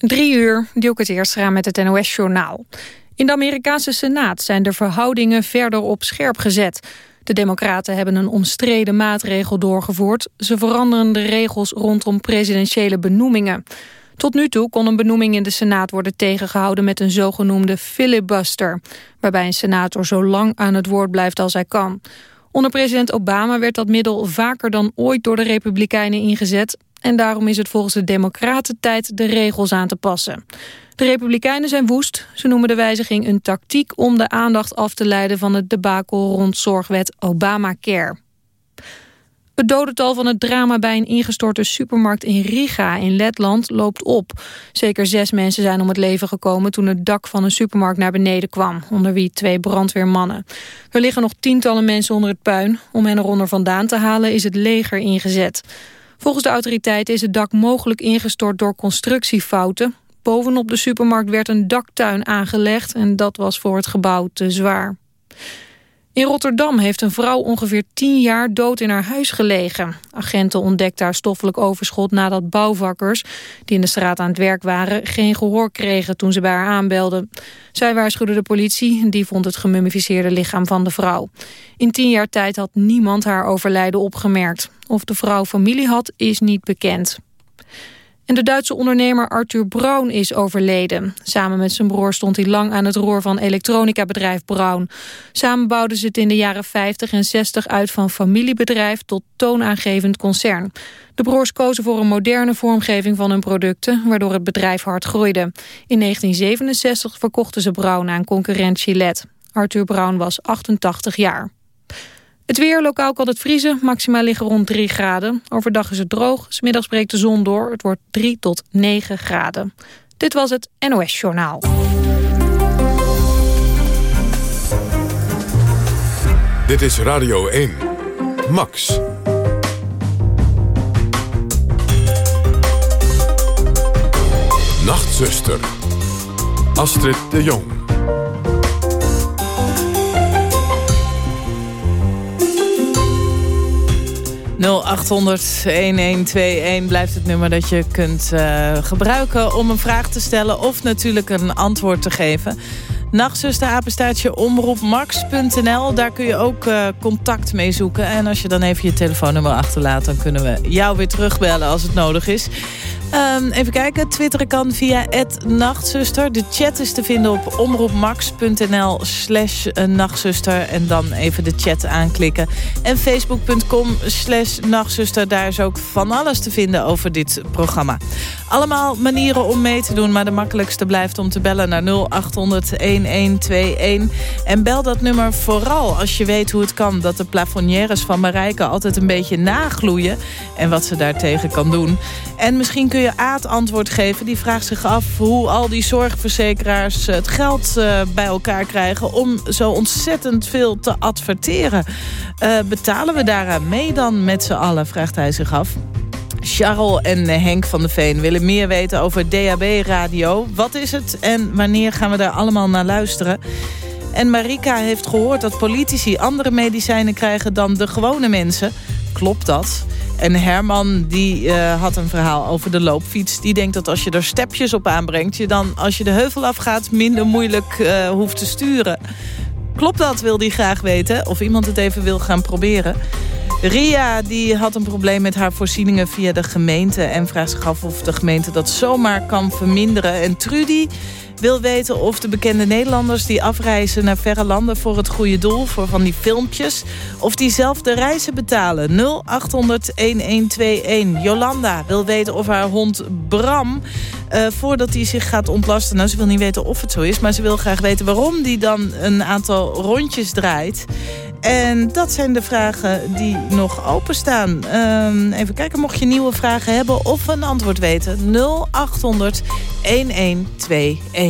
Drie uur, Dielke het eerst gaan met het NOS-journaal. In de Amerikaanse Senaat zijn de verhoudingen verder op scherp gezet. De democraten hebben een omstreden maatregel doorgevoerd. Ze veranderen de regels rondom presidentiële benoemingen. Tot nu toe kon een benoeming in de Senaat worden tegengehouden met een zogenoemde filibuster, waarbij een senator zo lang aan het woord blijft als hij kan. Onder president Obama werd dat middel vaker dan ooit door de Republikeinen ingezet en daarom is het volgens de Democraten tijd de regels aan te passen. De Republikeinen zijn woest. Ze noemen de wijziging een tactiek om de aandacht af te leiden van het debakel rond zorgwet Obamacare. Het dodental van het drama bij een ingestorte supermarkt in Riga in Letland loopt op. Zeker zes mensen zijn om het leven gekomen toen het dak van een supermarkt naar beneden kwam, onder wie twee brandweermannen. Er liggen nog tientallen mensen onder het puin. Om hen eronder vandaan te halen is het leger ingezet. Volgens de autoriteiten is het dak mogelijk ingestort door constructiefouten. Bovenop de supermarkt werd een daktuin aangelegd en dat was voor het gebouw te zwaar. In Rotterdam heeft een vrouw ongeveer tien jaar dood in haar huis gelegen. Agenten ontdekten haar stoffelijk overschot nadat bouwvakkers... die in de straat aan het werk waren, geen gehoor kregen toen ze bij haar aanbelden. Zij waarschuwde de politie, die vond het gemummificeerde lichaam van de vrouw. In tien jaar tijd had niemand haar overlijden opgemerkt. Of de vrouw familie had, is niet bekend. De Duitse ondernemer Arthur Braun is overleden. Samen met zijn broer stond hij lang aan het roer van elektronica-bedrijf Braun. Samen bouwden ze het in de jaren 50 en 60 uit van familiebedrijf tot toonaangevend concern. De broers kozen voor een moderne vormgeving van hun producten, waardoor het bedrijf hard groeide. In 1967 verkochten ze Braun aan concurrent Gillette. Arthur Braun was 88 jaar. Het weer, lokaal kan het vriezen. Maxima liggen rond 3 graden. Overdag is het droog. Smiddags breekt de zon door. Het wordt 3 tot 9 graden. Dit was het NOS Journaal. Dit is Radio 1. Max. Nachtzuster. Astrid de Jong. 0800-1121 blijft het nummer dat je kunt uh, gebruiken om een vraag te stellen... of natuurlijk een antwoord te geven. Nachtzuster, apenstaartje, omroepmax.nl. Daar kun je ook uh, contact mee zoeken. En als je dan even je telefoonnummer achterlaat... dan kunnen we jou weer terugbellen als het nodig is. Um, even kijken, twitteren kan via nachtzuster. De chat is te vinden op omroepmax.nl slash nachtzuster. En dan even de chat aanklikken. En facebook.com slash nachtzuster. Daar is ook van alles te vinden over dit programma. Allemaal manieren om mee te doen. Maar de makkelijkste blijft om te bellen naar 0800-1121. En bel dat nummer vooral als je weet hoe het kan... dat de plafonnières van Marijke altijd een beetje nagloeien. En wat ze daartegen kan doen. En misschien kun je Aad antwoord geven. Die vraagt zich af hoe al die zorgverzekeraars het geld uh, bij elkaar krijgen... om zo ontzettend veel te adverteren. Uh, betalen we daaraan mee dan met z'n allen, vraagt hij zich af. Charles en Henk van de Veen willen meer weten over DAB-radio. Wat is het en wanneer gaan we daar allemaal naar luisteren? En Marika heeft gehoord dat politici andere medicijnen krijgen dan de gewone mensen. Klopt dat? En Herman die uh, had een verhaal over de loopfiets. Die denkt dat als je er stepjes op aanbrengt... je dan als je de heuvel afgaat minder moeilijk uh, hoeft te sturen. Klopt dat, wil hij graag weten. Of iemand het even wil gaan proberen. Ria die had een probleem met haar voorzieningen via de gemeente... en vraagt zich af of de gemeente dat zomaar kan verminderen. En Trudy wil weten of de bekende Nederlanders die afreizen naar verre landen voor het goede doel, voor van die filmpjes, of die zelf de reizen betalen. 0800-1121. Jolanda wil weten of haar hond Bram, uh, voordat hij zich gaat ontlasten, nou ze wil niet weten of het zo is, maar ze wil graag weten waarom die dan een aantal rondjes draait. En dat zijn de vragen die nog openstaan. Um, even kijken, mocht je nieuwe vragen hebben of een antwoord weten. 0800 1121.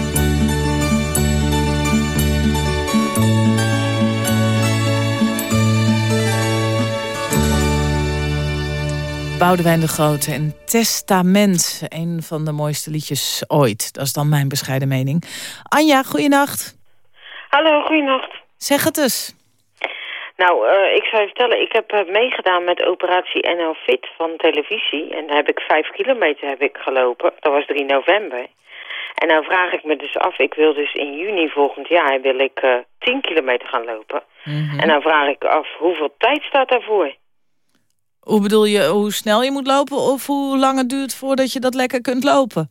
Boudewijn de Grote en Testament. Een van de mooiste liedjes ooit. Dat is dan mijn bescheiden mening. Anja, goeienacht. Hallo, goeienacht. Zeg het eens. Nou, uh, ik zou je vertellen, ik heb uh, meegedaan met operatie NL Fit van televisie. En daar heb ik vijf kilometer heb ik gelopen. Dat was 3 november. En nou vraag ik me dus af, ik wil dus in juni volgend jaar wil ik uh, 10 kilometer gaan lopen. Mm -hmm. En nou vraag ik af, hoeveel tijd staat daarvoor? Hoe bedoel je, hoe snel je moet lopen of hoe lang het duurt voordat je dat lekker kunt lopen?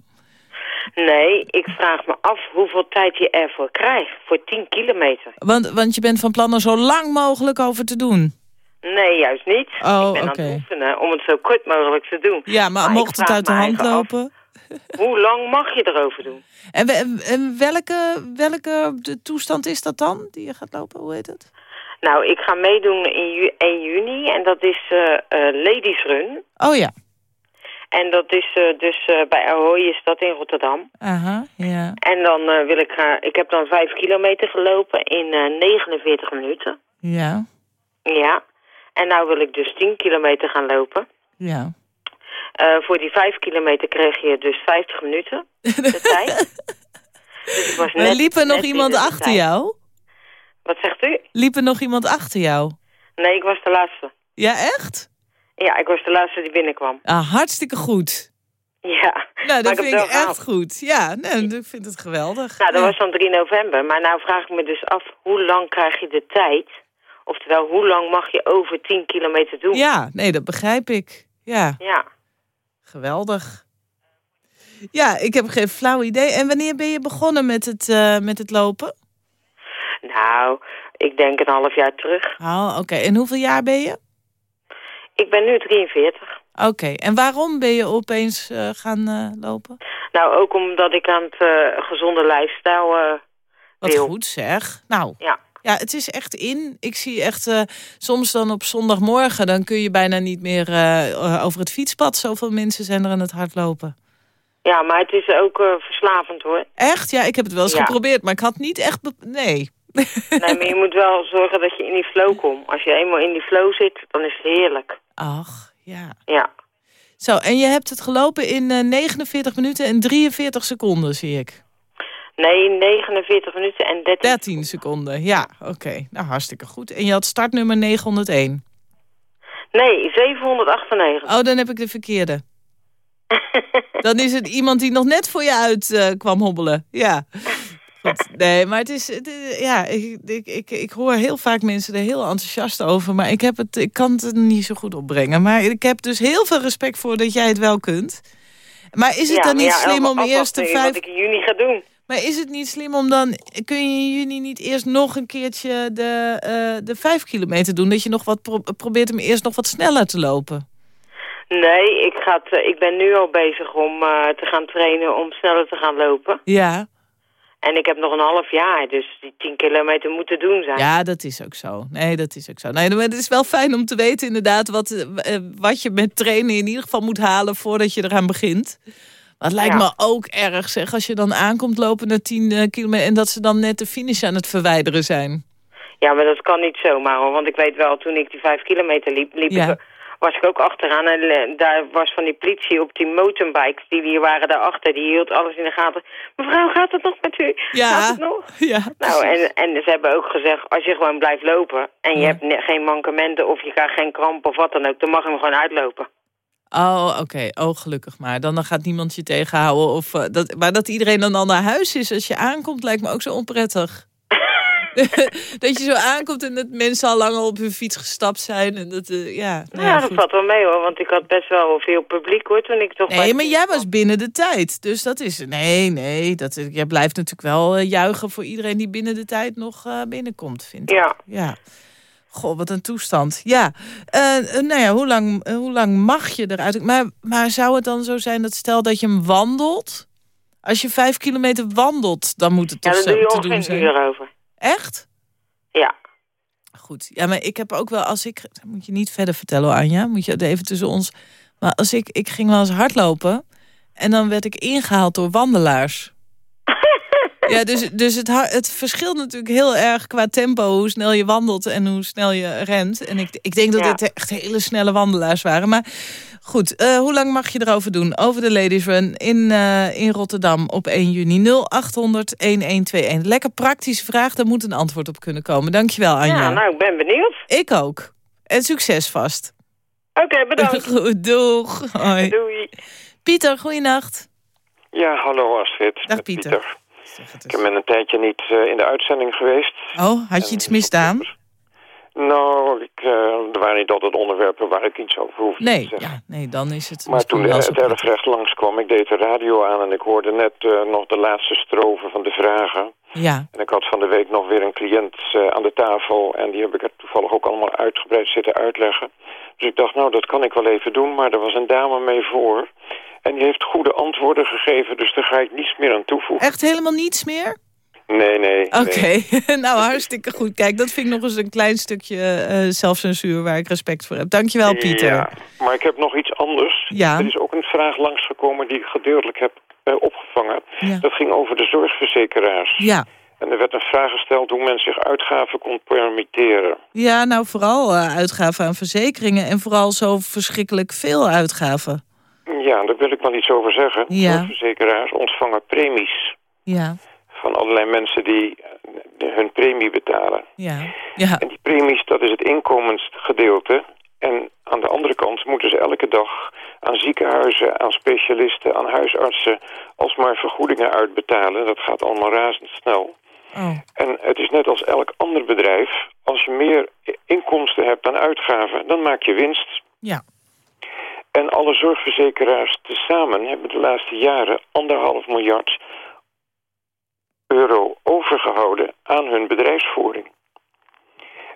Nee, ik vraag me af hoeveel tijd je ervoor krijgt, voor 10 kilometer. Want, want je bent van plan er zo lang mogelijk over te doen? Nee, juist niet. Oh, ik ben okay. aan het oefenen om het zo kort mogelijk te doen. Ja, maar, maar mocht het uit de hand lopen? Af, hoe lang mag je erover doen? En, en welke, welke de toestand is dat dan, die je gaat lopen? Hoe heet het? Nou, ik ga meedoen in ju 1 juni en dat is uh, uh, Ladies Run. Oh ja. En dat is uh, dus bij Ahoy is dat in Rotterdam. Aha, ja. En dan wil ik gaan, ik heb dan 5 kilometer gelopen in 49 minuten. Ja. Ja. En nou wil ik dus 10 kilometer gaan lopen. Ja. voor die 5 kilometer kreeg je dus 50 minuten de tijd. Dus ik was net, er liep er nog iemand achter jou? Wat zegt u? Liep er nog iemand achter jou? Nee, ik was de laatste. Ja, echt? Ja, ik was de laatste die binnenkwam. Ah, hartstikke goed. Ja. Nou, dat vind ik echt goed. Ja, nee, ik vind het geweldig. Nou, dat ja. was dan 3 november. Maar nou vraag ik me dus af, hoe lang krijg je de tijd? Oftewel, hoe lang mag je over 10 kilometer doen? Ja, nee, dat begrijp ik. Ja. Ja. Geweldig. Ja, ik heb geen flauw idee. En wanneer ben je begonnen met het, uh, met het lopen? Nou, ik denk een half jaar terug. Oh, oké. Okay. En hoeveel jaar ben je? Ik ben nu 43. Oké. Okay. En waarom ben je opeens uh, gaan uh, lopen? Nou, ook omdat ik aan het uh, gezonde lifestyle Wat wil. goed zeg. Nou, ja. Ja, het is echt in. Ik zie echt soms dan op zondagmorgen... dan kun je bijna niet meer over het fietspad. Zoveel mensen zijn er aan het hardlopen. Ja, maar het is ook verslavend hoor. Echt? Ja, ik heb het wel eens ja. geprobeerd, maar ik had niet echt... Nee. Nee, maar je moet wel zorgen dat je in die flow komt. Als je eenmaal in die flow zit, dan is het heerlijk. Ach, ja. Ja. Zo, en je hebt het gelopen in uh, 49 minuten en 43 seconden, zie ik. Nee, 49 minuten en 13, 13 seconden. Ja, oké. Okay. Nou, hartstikke goed. En je had startnummer 901? Nee, 798. Oh, dan heb ik de verkeerde. dan is het iemand die nog net voor je uit uh, kwam hobbelen. Ja. Goed. Nee, maar het is... Het, ja, ik, ik, ik, ik hoor heel vaak mensen er heel enthousiast over. Maar ik, heb het, ik kan het niet zo goed opbrengen. Maar ik heb dus heel veel respect voor dat jij het wel kunt. Maar is het ja, dan niet ja, slim om eerst de vijf... wat ik in juni ga doen. Maar is het niet slim om dan... Kun je in juni niet eerst nog een keertje de, uh, de vijf kilometer doen? Dat je nog wat pro probeert hem eerst nog wat sneller te lopen? Nee, ik, ga het, ik ben nu al bezig om uh, te gaan trainen om sneller te gaan lopen. Ja. En ik heb nog een half jaar, dus die 10 kilometer moeten doen zijn. Ja, dat is ook zo. Nee, dat is ook zo. Nee, maar het is wel fijn om te weten inderdaad wat, uh, wat je met trainen in ieder geval moet halen voordat je eraan begint. Het lijkt ja. me ook erg zeg, als je dan aankomt lopen naar 10 uh, kilometer en dat ze dan net de finish aan het verwijderen zijn. Ja, maar dat kan niet zomaar hoor, want ik weet wel, toen ik die 5 kilometer liep, liep ja. ik was ik ook achteraan. En daar was van die politie op die motorbikes, die hier waren daarachter, die hield alles in de gaten. Mevrouw, gaat het nog met u? Ja. Gaat het nog? Ja. Nou, en, en ze hebben ook gezegd, als je gewoon blijft lopen en je ja. hebt geen mankementen of je krijgt geen kramp of wat dan ook, dan mag je hem gewoon uitlopen. Oh, oké. Okay. Oh, gelukkig maar. Dan, dan gaat niemand je tegenhouden. Of, uh, dat, maar dat iedereen dan al naar huis is als je aankomt, lijkt me ook zo onprettig. dat je zo aankomt en dat mensen al lang al op hun fiets gestapt zijn. En dat, uh, ja, nou ja, dat valt wel mee hoor. Want ik had best wel veel publiek hoor toen ik toch... Nee, maar jij was binnen de tijd. Dus dat is... Nee, nee. Dat, jij blijft natuurlijk wel uh, juichen voor iedereen die binnen de tijd nog uh, binnenkomt, vind ik. Ja. ja. Goh, wat een toestand. Ja, nou ja, hoe lang, hoe lang mag je eruit? Maar, maar zou het dan zo zijn dat stel dat je hem wandelt... Als je vijf kilometer wandelt, dan moet het toch ja, zo doe je te doen zijn? uur over. Echt? Ja. Goed. Ja, maar ik heb ook wel, als ik... Dat moet je niet verder vertellen, Anja. Moet je even tussen ons... Maar als ik... Ik ging wel eens hardlopen... En dan werd ik ingehaald door wandelaars. Ja, dus, dus het, het verschilt natuurlijk heel erg qua tempo... hoe snel je wandelt en hoe snel je rent. En ik, ik denk dat Ja. dit echt hele snelle wandelaars waren. Maar goed, eh, hoe lang mag je erover doen? Over de Ladies Run in, eh, in Rotterdam op 1 juni. 0800-1121. Lekker praktische vraag, daar moet een antwoord op kunnen komen. Dankjewel, Anja. Ja, nou, ik ben benieuwd. Ik ook. En succes vast. Oké, bedankt. Goed, doeg. Hoi. Doei. Pieter, goeienacht. Ja, hallo Astrid. Dag, Met Pieter. Zeg het Ik ben een tijdje niet eh, in de uitzending geweest. Oh, had je iets misdaan? Nou, ik, eh, er waren niet altijd onderwerpen waar ik iets over hoefde te Nee, zeggen. ja, nee, dan is het Maar toen het erfrecht langskwam, ik deed de radio aan en ik hoorde net eh, nog de laatste strofe van de vragen. Ja, En ik had van de week nog weer een cliënt aan de tafel en die heb ik er toevallig ook allemaal uitgebreid zitten uitleggen. Dus ik dacht, nou, dat kan ik wel even doen, maar er was een dame mee voor. En die heeft goede antwoorden gegeven, dus daar ga ik niets meer aan toevoegen. echt helemaal niets meer? Nee, nee. Oké, nee. nou hartstikke goed. Kijk, dat vind ik nog eens een klein stukje eh, zelfcensuur waar ik respect voor heb. Dankjewel, Pieter. Ja, maar ik heb nog iets anders. Ja. Er is ook een vraag langsgekomen die ik gedeeltelijk heb eh, opgevangen. Ja. Dat ging over de zorgverzekeraars. Ja. En er werd een vraag gesteld hoe men zich uitgaven kon permitteren. Ja, nou vooral eh, uitgaven aan verzekeringen en vooral zo verschrikkelijk veel uitgaven. Ja, daar wil ik wel iets over zeggen. Ja. Zorgverzekeraars ontvangen premies Ja, van allerlei mensen die eh, hun premie betalen. ja, ja, En die premies, dat is het inkomensgedeelte. En aan de andere kant moeten ze elke dag aan ziekenhuizen, aan specialisten, aan huisartsen... alsmaar vergoedingen uitbetalen. Dat gaat allemaal razendsnel. oh, En het is net als elk ander bedrijf. Als je meer inkomsten hebt dan uitgaven, dan maak je winst. ja. En alle zorgverzekeraars tezamen hebben de laatste jaren anderhalf miljard euro overgehouden aan hun bedrijfsvoering.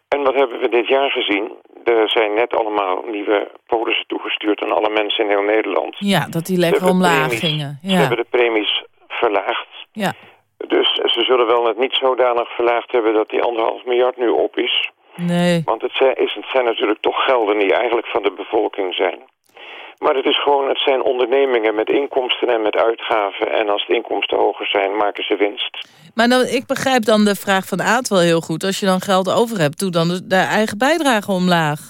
En wat hebben we dit jaar gezien? Er zijn net allemaal nieuwe polissen toegestuurd aan alle mensen in heel Nederland. Ja, dat die Ze lekker omlaag premies- gingen. Ze Ja, hebben de premies verlaagd. ja, Dus ze zullen wel het niet zodanig verlaagd hebben dat die anderhalf miljard nu op is. Nee. Want het zijn, is, het zijn natuurlijk toch gelden die eigenlijk van de bevolking zijn. Maar het, is gewoon, het zijn ondernemingen met inkomsten en met uitgaven. En als de inkomsten hoger zijn, maken ze winst. Maar dan, ik begrijp dan de vraag van Aad wel heel goed. Als je dan geld over hebt, doe dan de, de eigen bijdrage omlaag.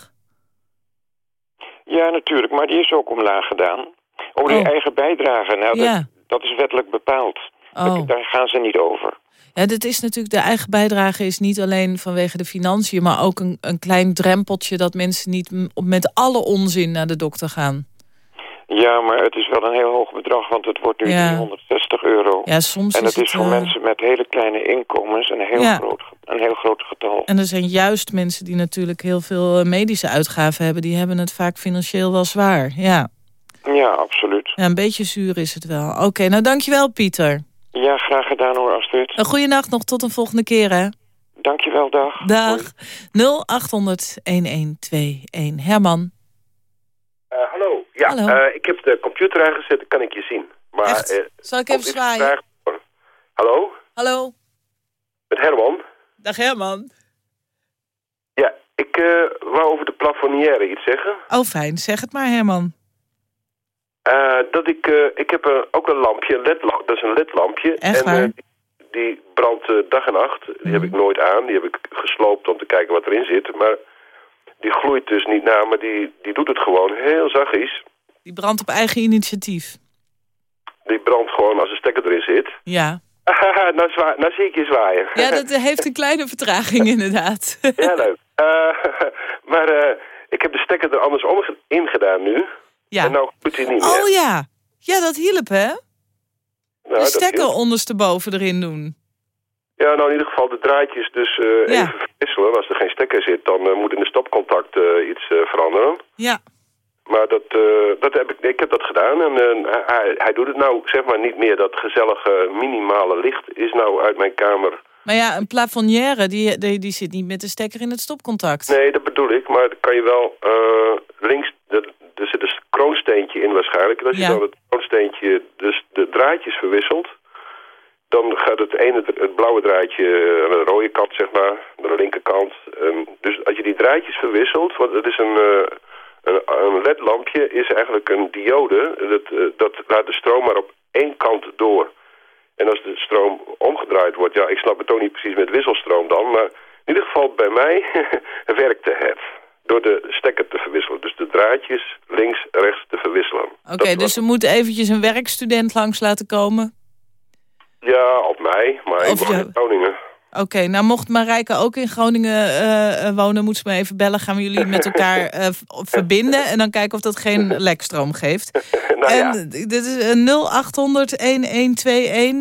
Ja, natuurlijk, maar die is ook omlaag gedaan. Oh, die Oh. eigen bijdrage, nou, Ja. dat, dat is wettelijk bepaald. Oh. Daar- gaan ze niet over. Ja, dit is natuurlijk, de eigen bijdrage is niet alleen vanwege de financiën... maar ook een, een klein drempeltje dat mensen niet met alle onzin naar de dokter gaan. Ja, maar het is wel een heel hoog bedrag, want het wordt nu Ja. 360 euro. Ja, soms en is het is voor eh, mensen met hele kleine inkomens een heel, Ja. groot, een heel groot getal. En er zijn juist mensen die natuurlijk heel veel eh, medische uitgaven hebben... die hebben het vaak financieel wel zwaar. Ja, Ja, absoluut. ja een beetje zuur is het wel. Oké, nou dankjewel Pieter. Ja, graag gedaan hoor, Astrid. Een goede nacht nog, tot een volgende keer hè. Dankjewel, dag. Dag. Hoi. 0800-1121. Herman. Hallo. Ja, eh, ik heb de computer aangezet, dan kan ik je zien. Maar, Echt? eh, Zal ik even zwaaien? vraag? Hallo? Hallo. Met Herman? Dag Herman. Ja, ik eh, wou over de plafonnière iets zeggen. Oh fijn, zeg het maar Herman. Dat ik, ik heb ook een lampje, een ledlamp, dat is een ledlampje. Echt en waar? die, die brandt dag en nacht. Die heb ik Mhm. nooit aan. Die heb ik gesloopt om te kijken wat erin zit. Maar die gloeit dus niet na, maar die, die doet het gewoon heel zachtjes. Die brandt op eigen initiatief. Die brandt gewoon als een stekker erin zit. Ja. nou, zwa nou zie ik je zwaaien. Ja, dat heeft een kleine vertraging inderdaad. Ja, leuk. Eh, maar eh, ik heb de stekker er andersom in gedaan nu. ja. En nou doet hij niet meer. Oh ja. Ja, dat hielp hè? Nou, De stekker ondersteboven erin doen. Ja, nou in ieder geval de draadjes dus eh, Ja. even verwisselen. Als er geen stekker zit, dan eh, moet in de stopcontact iets veranderen. Ja. Maar dat, eh, dat heb ik, ik heb dat gedaan en eh, hij, hij doet het nou, zeg maar, niet meer. Dat gezellige minimale licht is nou uit mijn kamer. Maar ja, een plafonnière, die, die, die zit niet met de stekker in het stopcontact. Nee, dat bedoel ik, maar dan kan je wel eh, links... De, er zit een kroonsteentje in waarschijnlijk. En als Ja. je dan het kroonsteentje, dus de draadjes verwisselt... dan gaat het ene, het blauwe draadje aan de rode kant, zeg maar, naar de linkerkant. En dus als je die draadjes verwisselt, want het is een, een, een ledlampje, is eigenlijk een diode. Dat, eh, dat laat de stroom maar op één kant door. En als de stroom omgedraaid wordt, ja, ik snap het ook niet precies met wisselstroom dan, maar in ieder geval bij mij werkte het. Door de stekker te verwisselen. Dus de draadjes links, rechts te verwisselen. Oké, dus was- we moeten eventjes een werkstudent langs laten komen. Ja, op mij, maar Of ik woon in Groningen. Oké, nou mocht Marijke ook in Groningen eh, eh, wonen, moet ze me even bellen. Gaan we jullie met elkaar eh, verbinden en dan kijken of dat geen lekstroom geeft. nou ja, en dit is eh,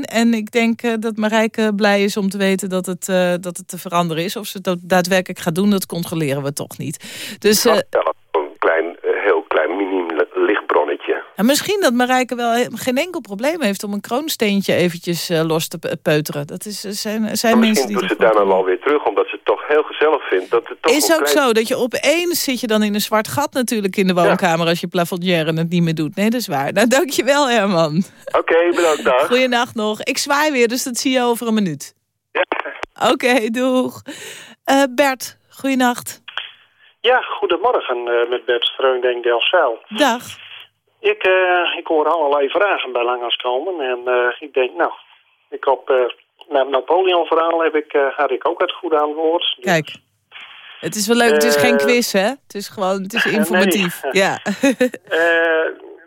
0800-1121 en ik denk dat Marijke blij is om te weten dat het, dat het te veranderen is. Of ze het ook daadwerkelijk gaat doen, dat controleren we toch niet. Dus ja, een klein, eh, heel klein miniem lichtbronnetje. En misschien dat Marijke wel geen enkel probleem heeft om een kroonsteentje eventjes eh, los te pe- peuteren. Dat is, eh, zijn, zijn Maar mensen misschien die doet ze daarna wel weer terug, omdat ze het toch heel gezellig vindt. Dat het toch Is ook klein... zo, dat je opeens zit je dan in een zwart gat natuurlijk in de woonkamer... als je plafonnière het niet meer doet. Nee, dat is waar. Nou, dankjewel Herman. Oké, bedankt, dag. Goeienacht nog. Ik zwaai weer, dus dat zie je over een minuut. Ja. Oké, doeg. Eh, Bert, goeienacht. Ja, goedemorgen uh, met Bert Streunding Delcel. Dag. Ik, uh, ik hoor allerlei vragen bij Langers komen en uh, ik denk, nou, ik op uh, na het Napoleon-verhaal heb ik, had ik ook het goede antwoord. Dus... Kijk, het is wel leuk, het is geen quiz hè? Het is gewoon, het is informatief. Nee. Ja.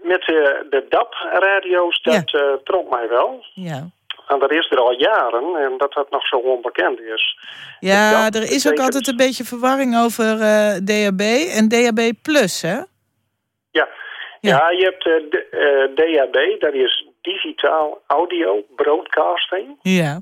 met de DAP-radio's, dat ja. trok mij wel. Ja. En dat is er al jaren en dat dat nog zo onbekend is. Ja, er is ook altijd een beetje verwarring over DAB en DAB+, hè? Ja, ja. ja je hebt uh, uh, DAB, dat is digitaal audio broadcasting. Ja.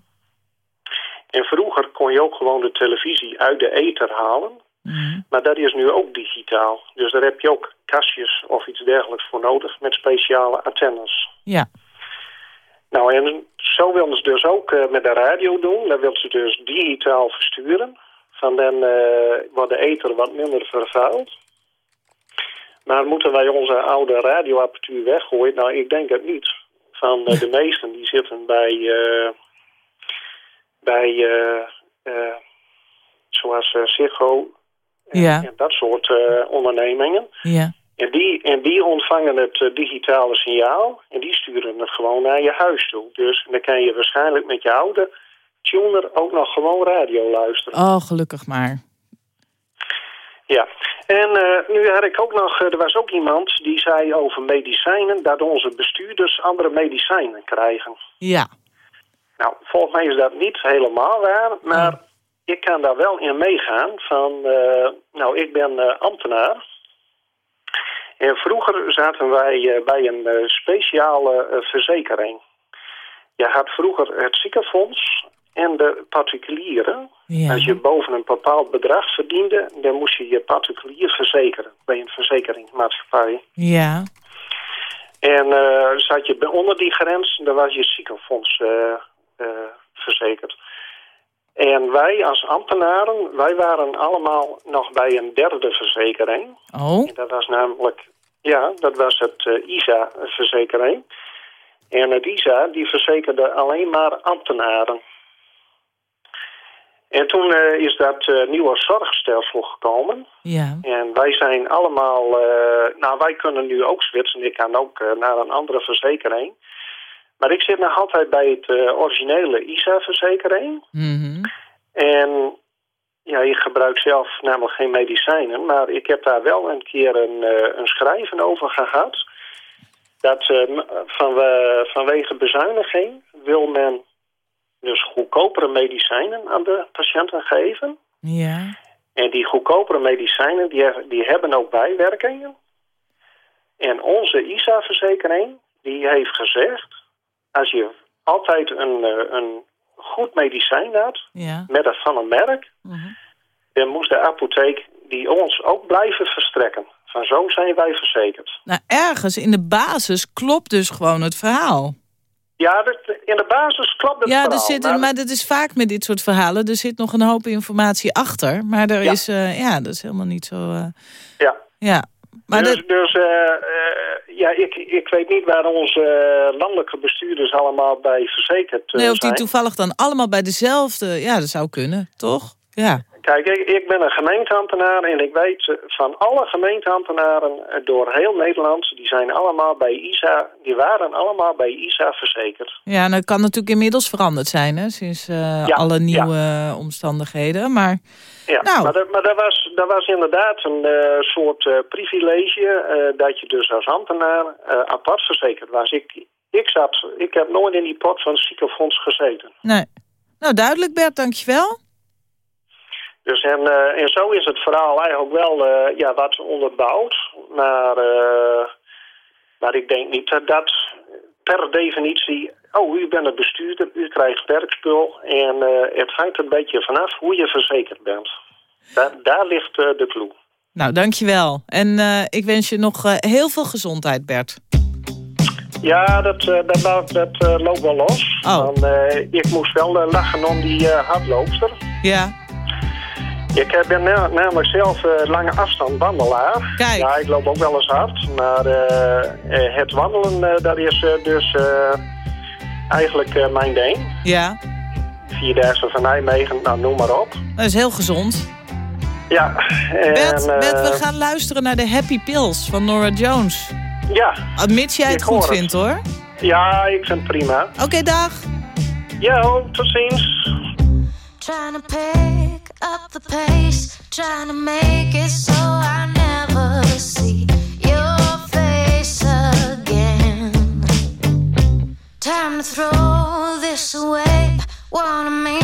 En vroeger kon je ook gewoon de televisie uit de ether halen. Mm. Maar dat is nu ook digitaal. Dus daar heb je ook kastjes of iets dergelijks voor nodig met speciale antennes. Ja. Nou, en zo wilden ze dus ook uh, met de radio doen. Dan wilden ze dus digitaal versturen. Van dan uh, wordt de ether wat minder vervuild. Maar moeten wij onze oude radioapparatuur weggooien? Nou, ik denk het niet. Van uh, de meesten die zitten bij bij, zoals Ziggo Ja. en dat soort ondernemingen. Ja. En die, en die ontvangen het digitale signaal en die sturen het gewoon naar je huis toe. Dus dan kan je waarschijnlijk met je oude tuner ook nog gewoon radio luisteren. Oh, gelukkig maar. Ja, en eh, nu had ik ook nog, eh, er was ook iemand die zei over medicijnen, dat onze bestuurders andere medicijnen krijgen. Ja. Nou, volgens mij is dat niet helemaal waar, maar ik kan daar wel in meegaan van, eh, nou, ik ben ambtenaar. En vroeger zaten wij bij een speciale verzekering. Je had vroeger het ziekenfonds en de particulieren. Ja. Als je boven een bepaald bedrag verdiende, dan moest je je particulier verzekeren bij een verzekeringsmaatschappij. Ja. En uh, zat je onder die grens, dan was je ziekenfonds uh, uh, verzekerd. En wij als ambtenaren, wij waren allemaal nog bij een derde verzekering. Oh. En dat was namelijk, ja, dat was het ISA-verzekering. En het ISA, die verzekerde alleen maar ambtenaren. En toen uh, is dat uh, nieuwe zorgstelsel gekomen. Ja. En wij zijn allemaal... Uh, nou, wij kunnen nu ook switchen. Ik kan ook naar een andere verzekering. Maar ik zit nog altijd bij het originele ISA-verzekering. Mm -hmm. En ja, ik gebruik zelf namelijk geen medicijnen. Maar ik heb daar wel een keer een, een schrijven over gehad. Dat van, vanwege bezuiniging wil men dus goedkopere medicijnen aan de patiënten geven. Ja. En die goedkopere medicijnen, die, die hebben ook bijwerkingen. En onze ISA-verzekering, die heeft gezegd... als je altijd een, een goed medicijn had, ja. met een van een merk... -hmm. dan moest de apotheek die ons ook blijven verstrekken. Van zo zijn wij verzekerd. Nou, ergens in de basis klopt dus gewoon het verhaal. Ja, dat, in de basis klopt het ja, verhaal. Er zit, maar... maar dat is vaak met dit soort verhalen. Er zit nog een hoop informatie achter. Maar er ja. is, uh, ja, dat is helemaal niet zo... Uh... Ja. Ja. Maar dus dat... dus uh, ja, ik, ik weet niet waar onze landelijke bestuurders allemaal bij verzekerd nee, of die zijn. toevallig dan allemaal bij dezelfde... Ja, dat zou kunnen, toch? Ja. Kijk, ik, ik, ben een gemeenteambtenaar en ik weet van alle gemeenteambtenaren door heel Nederland, die zijn allemaal bij ISA, die waren allemaal bij ISA verzekerd. Ja, nou kan natuurlijk inmiddels veranderd zijn, hè, sinds uh, ja, alle nieuwe ja. omstandigheden, maar... Ja, nou. maar, dat, maar dat, was, dat was inderdaad een uh, soort uh, privilege dat je dus als ambtenaar apart verzekerd was. Ik, ik, zat, ik heb nooit in die pot van het ziekenfonds gezeten. Nee. Nou, duidelijk Bert, dankjewel. Dus en, uh, en zo is het verhaal eigenlijk wel uh, ja, wat onderbouwd. Maar, uh, maar ik denk niet dat dat per definitie... Oh, u bent het bestuurder, u krijgt werkspul. En het hangt een beetje vanaf hoe je verzekerd bent. Daar, daar ligt de clue. Nou, dankjewel. En ik wens je nog heel veel gezondheid, Bert. Ja, dat, dat, dat, dat loopt wel los. Oh. Ik moest wel lachen om die hardloopster. Ja. Ik ben namelijk zelf uh, lange afstand wandelaar. Kijk. Ja, ik loop ook wel eens hard. Maar uh, het wandelen, dat is dus eigenlijk mijn ding. Ja. Vierdaagse van Nijmegen, nou noem maar op. Dat is heel gezond. Ja. En, Bert, Bert, we gaan luisteren naar de Happy Pills van Nora Jones. Ja. Mits jij het ik goed vindt, hoor. Ja, ik vind het prima. Oké, okay, dag. Ja, tot ziens. Trying to pick up the pace, trying to make it so I never see your face again. Time to throw this away. Wanna make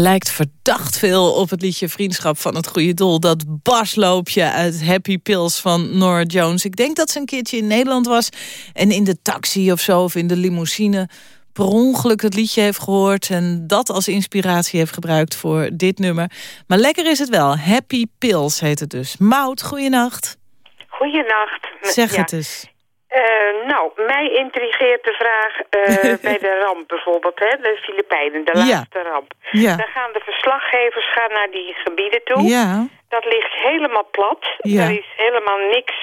lijkt verdacht veel op het liedje Vriendschap van het Goede Doel. Dat basloopje uit Happy Pills van Nora Jones. Ik denk dat ze een keertje in Nederland was. En in de taxi of zo, of in de limousine... per ongeluk het liedje heeft gehoord... en dat als inspiratie heeft gebruikt voor dit nummer. Maar lekker is het wel. Happy Pills heet het dus. Mout, goeienacht. Goeienacht. Zeg Ja. het eens. Eh, nou, mij intrigeert de vraag eh, bij de ramp bijvoorbeeld, hè, de Filipijnen, de Ja. laatste ramp. Ja. Dan gaan de verslaggevers gaan naar die gebieden toe. Ja. Dat ligt helemaal plat. Ja. Er is helemaal niks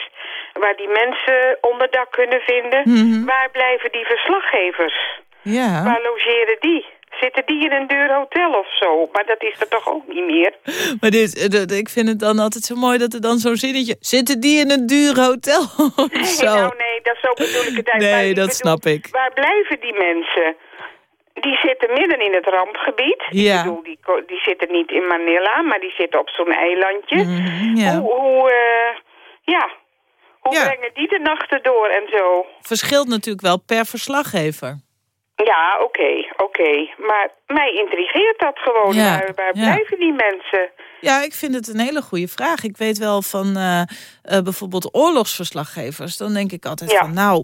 waar die mensen onderdak kunnen vinden. Mhm. Waar blijven die verslaggevers? Ja. Waar logeren die? Zitten die in een duur hotel of zo? Maar dat is er toch ook niet meer? Maar dit, eh, ik vind het dan altijd zo mooi dat er dan zo'n zinnetje... Zitten die in een duur hotel of zo? Nou nee, dat zo bedoel ik het eigenlijk. Nee, dat bedoel, snap ik. Waar blijven die mensen? Die zitten midden in het rampgebied. Ja. Ik bedoel, die, die zitten niet in Manila, maar die zitten op zo'n eilandje. Mhm, ja. Hoe, hoe, eh, ja. hoe Ja. brengen die de nachten door en zo? Verschilt natuurlijk wel per verslaggever. Ja, oké, oké. Maar mij intrigeert dat gewoon. Ja, Waar, waar ja. blijven die mensen? Ja, ik vind het een hele goede vraag. Ik weet wel van eh, eh, bijvoorbeeld oorlogsverslaggevers. Dan denk ik altijd Ja. van nou,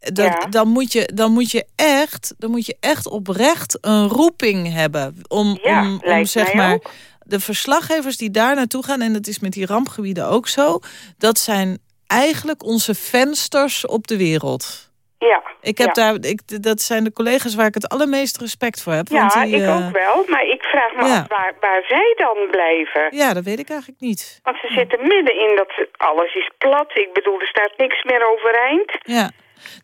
dat, Ja. dan, moet je, dan, moet je echt, dan moet je echt oprecht een roeping hebben. Om, Ja, om, om zeg maar ook. de verslaggevers die daar naartoe gaan... en dat is met die rampgebieden ook zo... dat zijn eigenlijk onze vensters op de wereld. Ja. Ik heb ja. daar, ik, dat zijn de collega's waar ik het allermeest respect voor heb. Ja, want die, ik eh, ook wel. Maar ik vraag me ja. af waar, waar zij dan blijven. Ja, dat weet ik eigenlijk niet. Want ze zitten midden in dat alles is plat. Ik bedoel, er staat niks meer overeind. Ja.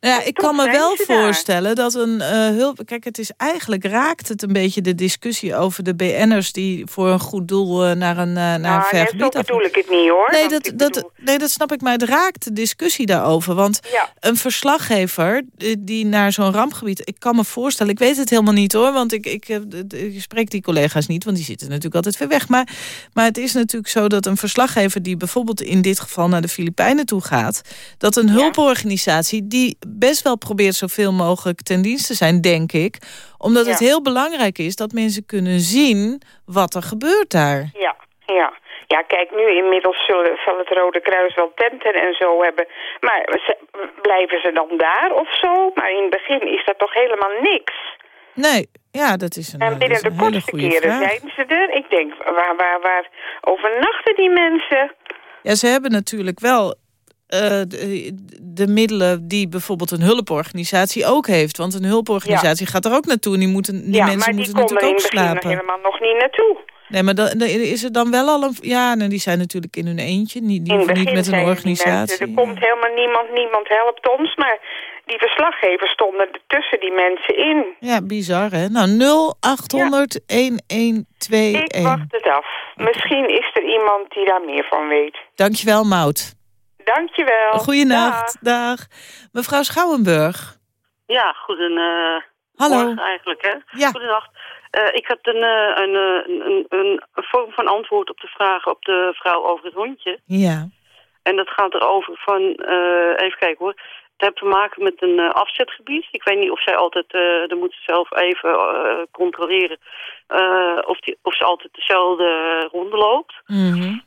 Nou ja, ik toch kan me wel daar. voorstellen dat een eh, hulp... Kijk, het is eigenlijk raakt het een beetje de discussie over de BN'ers... die voor een goed doel eh, naar een, eh, naar een nou, zo af... bedoel ik het niet hoor. Nee dat, dat, nee, dat snap ik, maar het raakt de discussie daarover. Want Ja. een verslaggever die naar zo'n rampgebied... Ik kan me voorstellen, ik weet het helemaal niet hoor... want ik, ik, ik spreek die collega's niet, want die zitten natuurlijk altijd ver weg. Maar, maar het is natuurlijk zo dat een verslaggever... die bijvoorbeeld in dit geval naar de Filipijnen toe gaat... dat een hulporganisatie die best wel probeert zoveel mogelijk ten dienste zijn, denk ik. Omdat het heel belangrijk is dat mensen kunnen zien wat er gebeurt daar. Ja, ja. Ja, kijk, nu inmiddels zullen, zal het Rode Kruis wel tenten en zo hebben. Maar ze- blijven ze dan daar of zo? Maar in het begin is dat toch helemaal niks? Nee, ja, dat is een, En binnen de een hele kortste keren vraag. zijn ze er. Ik denk, waar, waar, waar overnachten die mensen? Ja, ze hebben natuurlijk wel de, de middelen die bijvoorbeeld een hulporganisatie ook heeft. Want een hulporganisatie gaat er ook naartoe en die, moeten, die ja, mensen maar die moeten natuurlijk ook het begin nog slapen. helemaal nog niet naartoe. Nee, maar dan, is er dan wel al een... Ja, nou, die zijn natuurlijk in hun eentje, niet, die niet met een die organisatie. er komt helemaal niemand, niemand helpt ons. Maar die verslaggevers stonden tussen die mensen in. Ja, bizar hè. Nou, 0800 1121. Ik wacht het af. Misschien is er iemand die daar meer van weet. Dankjewel, Mout. Dankjewel. Goeienacht. Dag. Mevrouw Schouwenburg. Ja, goeden... eh, Hallo. morgen eigenlijk, hè? Ja. Goedenacht. Eh, ik had een, eh, een, een, een, een vorm van antwoord op de vraag op de vrouw over het hondje. Ja. En dat gaat erover van... eh, even kijken hoor. Het heeft te maken met een afzetgebied. Ik weet niet of zij altijd... eh dan moet ze zelf even controleren... eh, of, die, of ze altijd dezelfde ronde loopt. Mhm.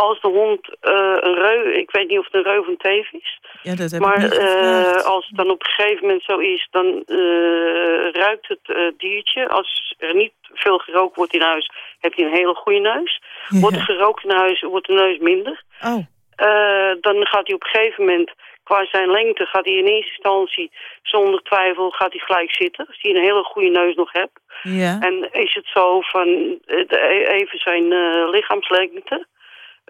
Als de hond eh, een reu... Ik weet niet of het een reu of een teef is. Ja, dat heb maar ik niet eh, als het dan op een gegeven moment zo is, dan eh, ruikt het diertje. Als er niet veel gerookt wordt in huis, heb je een hele goede neus. Wordt er gerookt in huis, wordt de neus minder. Oh. Dan gaat hij op een gegeven moment, qua zijn lengte, gaat hij in eerste instantie, zonder twijfel, gaat hij gelijk zitten. Als hij een hele goede neus nog hebt. Ja. En is het zo van de- even zijn eh, lichaamslengte,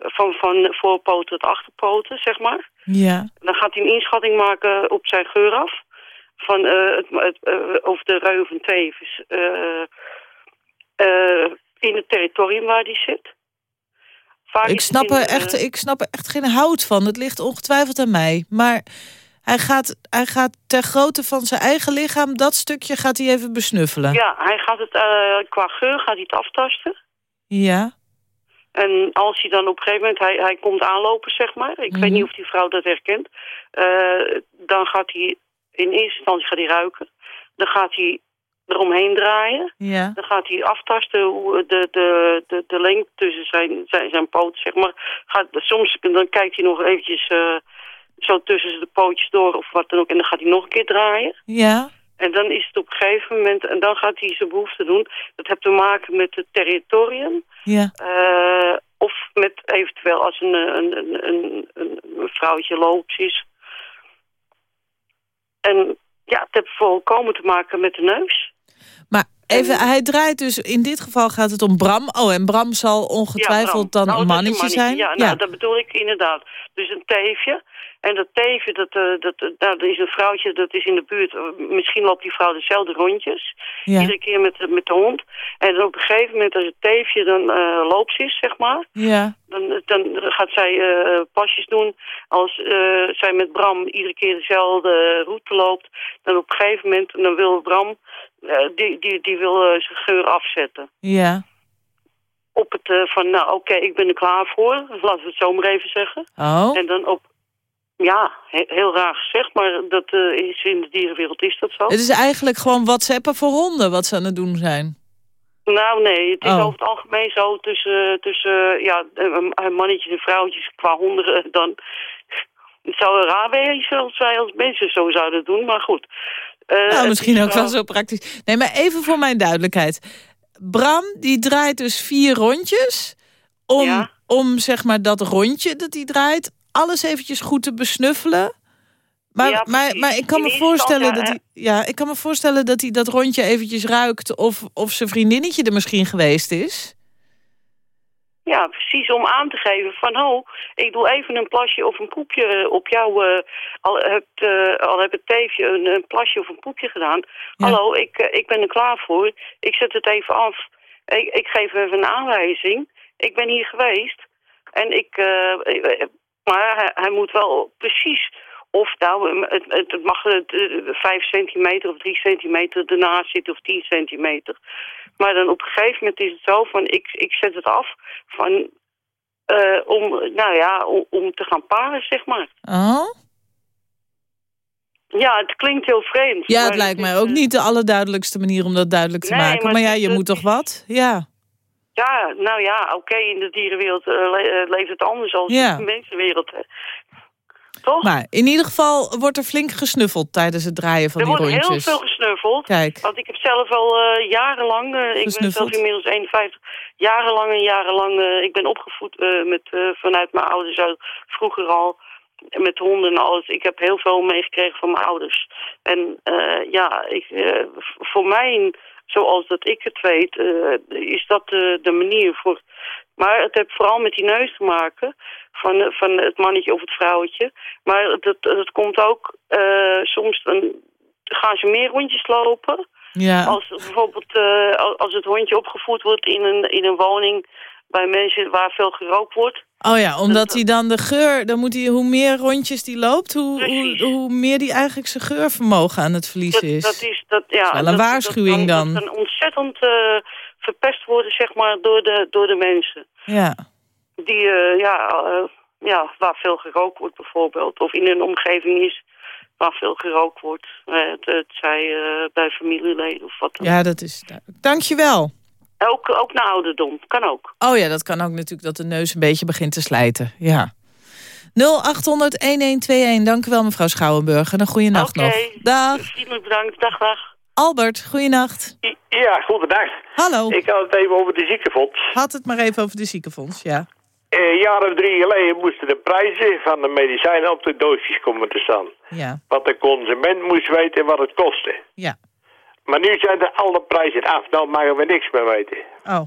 van, van voorpoten tot achterpoten, zeg maar. Ja. Dan gaat hij een inschatting maken op zijn geur af. Van eh, het, het, eh, of de reu van tevens eh, in het territorium waar die zit. Vaak Ik snap, er echt, ik snap er echt geen hout van. Het ligt ongetwijfeld aan mij. Maar hij gaat, hij gaat ter grootte van zijn eigen lichaam... dat stukje gaat hij even besnuffelen. Ja, hij gaat het qua geur gaat hij het aftasten. Ja. En als hij dan op een gegeven moment, hij, hij komt aanlopen, zeg maar. Ik Mhm. weet niet of die vrouw dat herkent. Eh, dan gaat hij in eerste instantie gaat hij ruiken. Dan gaat hij eromheen draaien. Ja. Dan gaat hij aftasten hoe de, de, de, de lengte tussen zijn, zijn, zijn poten, zeg maar. Gaat, soms dan kijkt hij nog eventjes eh, zo tussen de pootjes door of wat dan ook. En dan gaat hij nog een keer draaien. Ja. En dan is het op een gegeven moment, en dan gaat hij zijn behoefte doen. Dat heeft te maken met het territorium. Ja. Eh, of met eventueel als een, een, een, een, vrouwtje loops is. En ja, het heeft volkomen te maken met de neus. Maar even, hij draait dus... In dit geval gaat het om Bram. Oh, en Bram zal ongetwijfeld Bram. dan Nou, een mannetje zijn. Ja, nou, dat bedoel ik inderdaad. Dus een teefje. En dat teefje, dat, eh, dat, eh, dat is een vrouwtje, dat is in de buurt. Eh, Misschien loopt die vrouw dezelfde rondjes. Ja. Iedere keer met, de- met de hond. En op een gegeven moment, als het teefje dan loops is, zeg maar... Ja. Dan, dan gaat zij pasjes doen. Als zij met Bram iedere keer dezelfde route loopt... dan op een gegeven moment dan wil Bram... die, die, die wil zijn geur afzetten Ja. op het van, nou oké, ik ben er klaar voor. Laten we het zo maar even zeggen. Oh. En dan op, ja, he- heel raar gezegd, maar dat eh, is in de dierenwereld is dat zo. Het is eigenlijk gewoon whatsappen voor honden wat ze aan het doen zijn. Nou nee, het is Oh. over het algemeen zo tussen, tussen ja, een een mannetje en vrouwtjes qua honden eh, dan... Het zou raar wezen als wij als mensen zo zouden doen, maar goed. Eh, nou, misschien is ook wel zo praktisch. Nee, maar even voor mijn duidelijkheid. Bram, die draait dus vier rondjes... om, Ja. om zeg maar dat rondje dat hij draait... alles eventjes goed te besnuffelen... Maar, Ja, maar, maar ik kan me voorstellen dat hij, ja, ik kan me voorstellen dat hij dat rondje eventjes ruikt of, of zijn vriendinnetje er misschien geweest is. Ja, precies, om aan te geven van, oh, ik doe even een plasje of een poepje eh, op jou. eh, al, hebt, eh, al heb het teefje een, een plasje of een poepje gedaan. Ja. Hallo, ik, ik ben er klaar voor. Ik zet het even af. Ik, ik geef even een aanwijzing. Ik ben hier geweest. En ik, maar hij, hij moet wel precies, of nou, het, het het mag eh, vijf centimeter of drie centimeter ernaast zitten of tien centimeter. Maar dan op een gegeven moment is het zo van, ik, ik zet het af van, eh, om, nou ja, om, om te gaan paren, zeg maar. Oh? Ja, het klinkt heel vreemd. Ja, het lijkt mij ook niet de allerduidelijkste manier om dat duidelijk te Nee, maken. maar Maar ja, je moet toch wat? Ja. Ja, nou ja, oké, in de dierenwereld le- eh, leeft het anders dan Ja. in de mensenwereld. Hè. Toch? Maar in ieder geval wordt er flink gesnuffeld tijdens het draaien van er die wordt heel rondjes. veel gesnuffeld. Kijk. Want ik heb zelf al eh, jarenlang, ik ben zelf inmiddels 51, jarenlang en jarenlang, ik ben opgevoed met, vanuit mijn ouders uit, vroeger al, met honden en alles. Ik heb heel veel meegekregen van mijn ouders. En ja, ik, voor mij, zoals dat ik het weet, eh, is dat de, de manier voor... Maar het heeft vooral met die neus te maken van, eh, van het mannetje of het vrouwtje. Maar dat, dat komt ook eh, soms... Dan, gaan ze meer rondjes lopen. Ja. Als bijvoorbeeld eh, als- als het hondje opgevoed wordt in een, in een woning bij mensen waar veel gerookt wordt. Oh ja, omdat hij dan de geur... Dan moet hij, hoe meer rondjes die loopt, hoe, hoe, hoe meer die eigenlijk zijn geurvermogen aan het verliezen is. Dat is, dat, ja, is wel een dat- waarschuwing dat, dan. Dat kan ontzettend eh, verpest worden, zeg maar, door de, door de mensen. Ja. Die, eh, ja, eh, ja, waar veel gerookt wordt bijvoorbeeld. Of in een omgeving is waar veel gerookt wordt. Het, het zij bij familieleden of wat dan ja, dat is duidelijk. Dankjewel. Ook, ook naar ouderdom, kan ook. Oh ja, dat kan ook natuurlijk dat de neus een beetje begint te slijten. Ja. 0800-1121. Dank u wel, mevrouw Schouwenburg. En een goede nacht nog. Dag. Vriendelijk bedankt, dag, dag. Albert, goeienacht. Ja, goedendag. Hallo. Ik had het even over de ziekenfonds. Had het maar even over de ziekenfonds, ja. Eh, Een jaar of drie geleden moesten de prijzen van de medicijnen op de doosjes komen te staan. Ja, Want de consument moest weten wat het kostte. ja. Maar nu zijn er alle prijzen af, nou mogen we niks meer weten. Oh,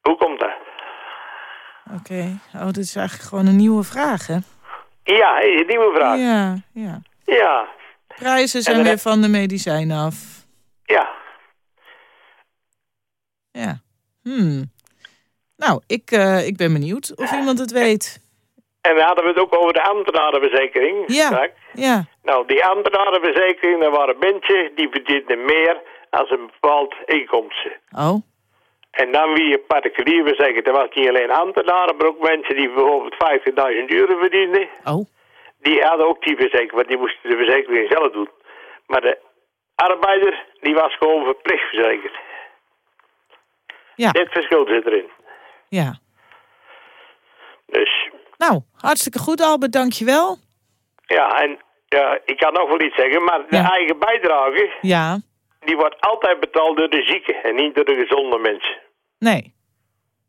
Hoe komt dat? oké. Oh, dit is eigenlijk gewoon een nieuwe vraag, hè? Ja, een nieuwe vraag. Ja, ja. Ja, Prijzen zijn weer van de medicijnen af. ja. Ja. Hmm. Nou, ik, eh, ik ben benieuwd of iemand het weet. En dan hadden we het ook over de ambtenarenverzekering. Ja. straks. Ja. Nou, die ambtenarenverzekering, dat waren mensen die verdienden meer als een bepaald inkomsten. Oh, En dan wie je particulier verzekerd, dat was niet alleen ambtenaren, maar ook mensen die bijvoorbeeld 50.000 euro verdienden. oh. Die hadden ook die verzekering, want die moesten de verzekering zelf doen. Maar de arbeider, die was gewoon verplicht verzekerd. Ja. Dit verschil zit erin. Ja. Dus Nou, hartstikke goed, Albert, dankjewel. ja, en ja, ik kan nog wel iets zeggen, maar de Ja. eigen bijdrage, Ja, die wordt altijd betaald door de zieken en niet door de gezonde mensen. nee.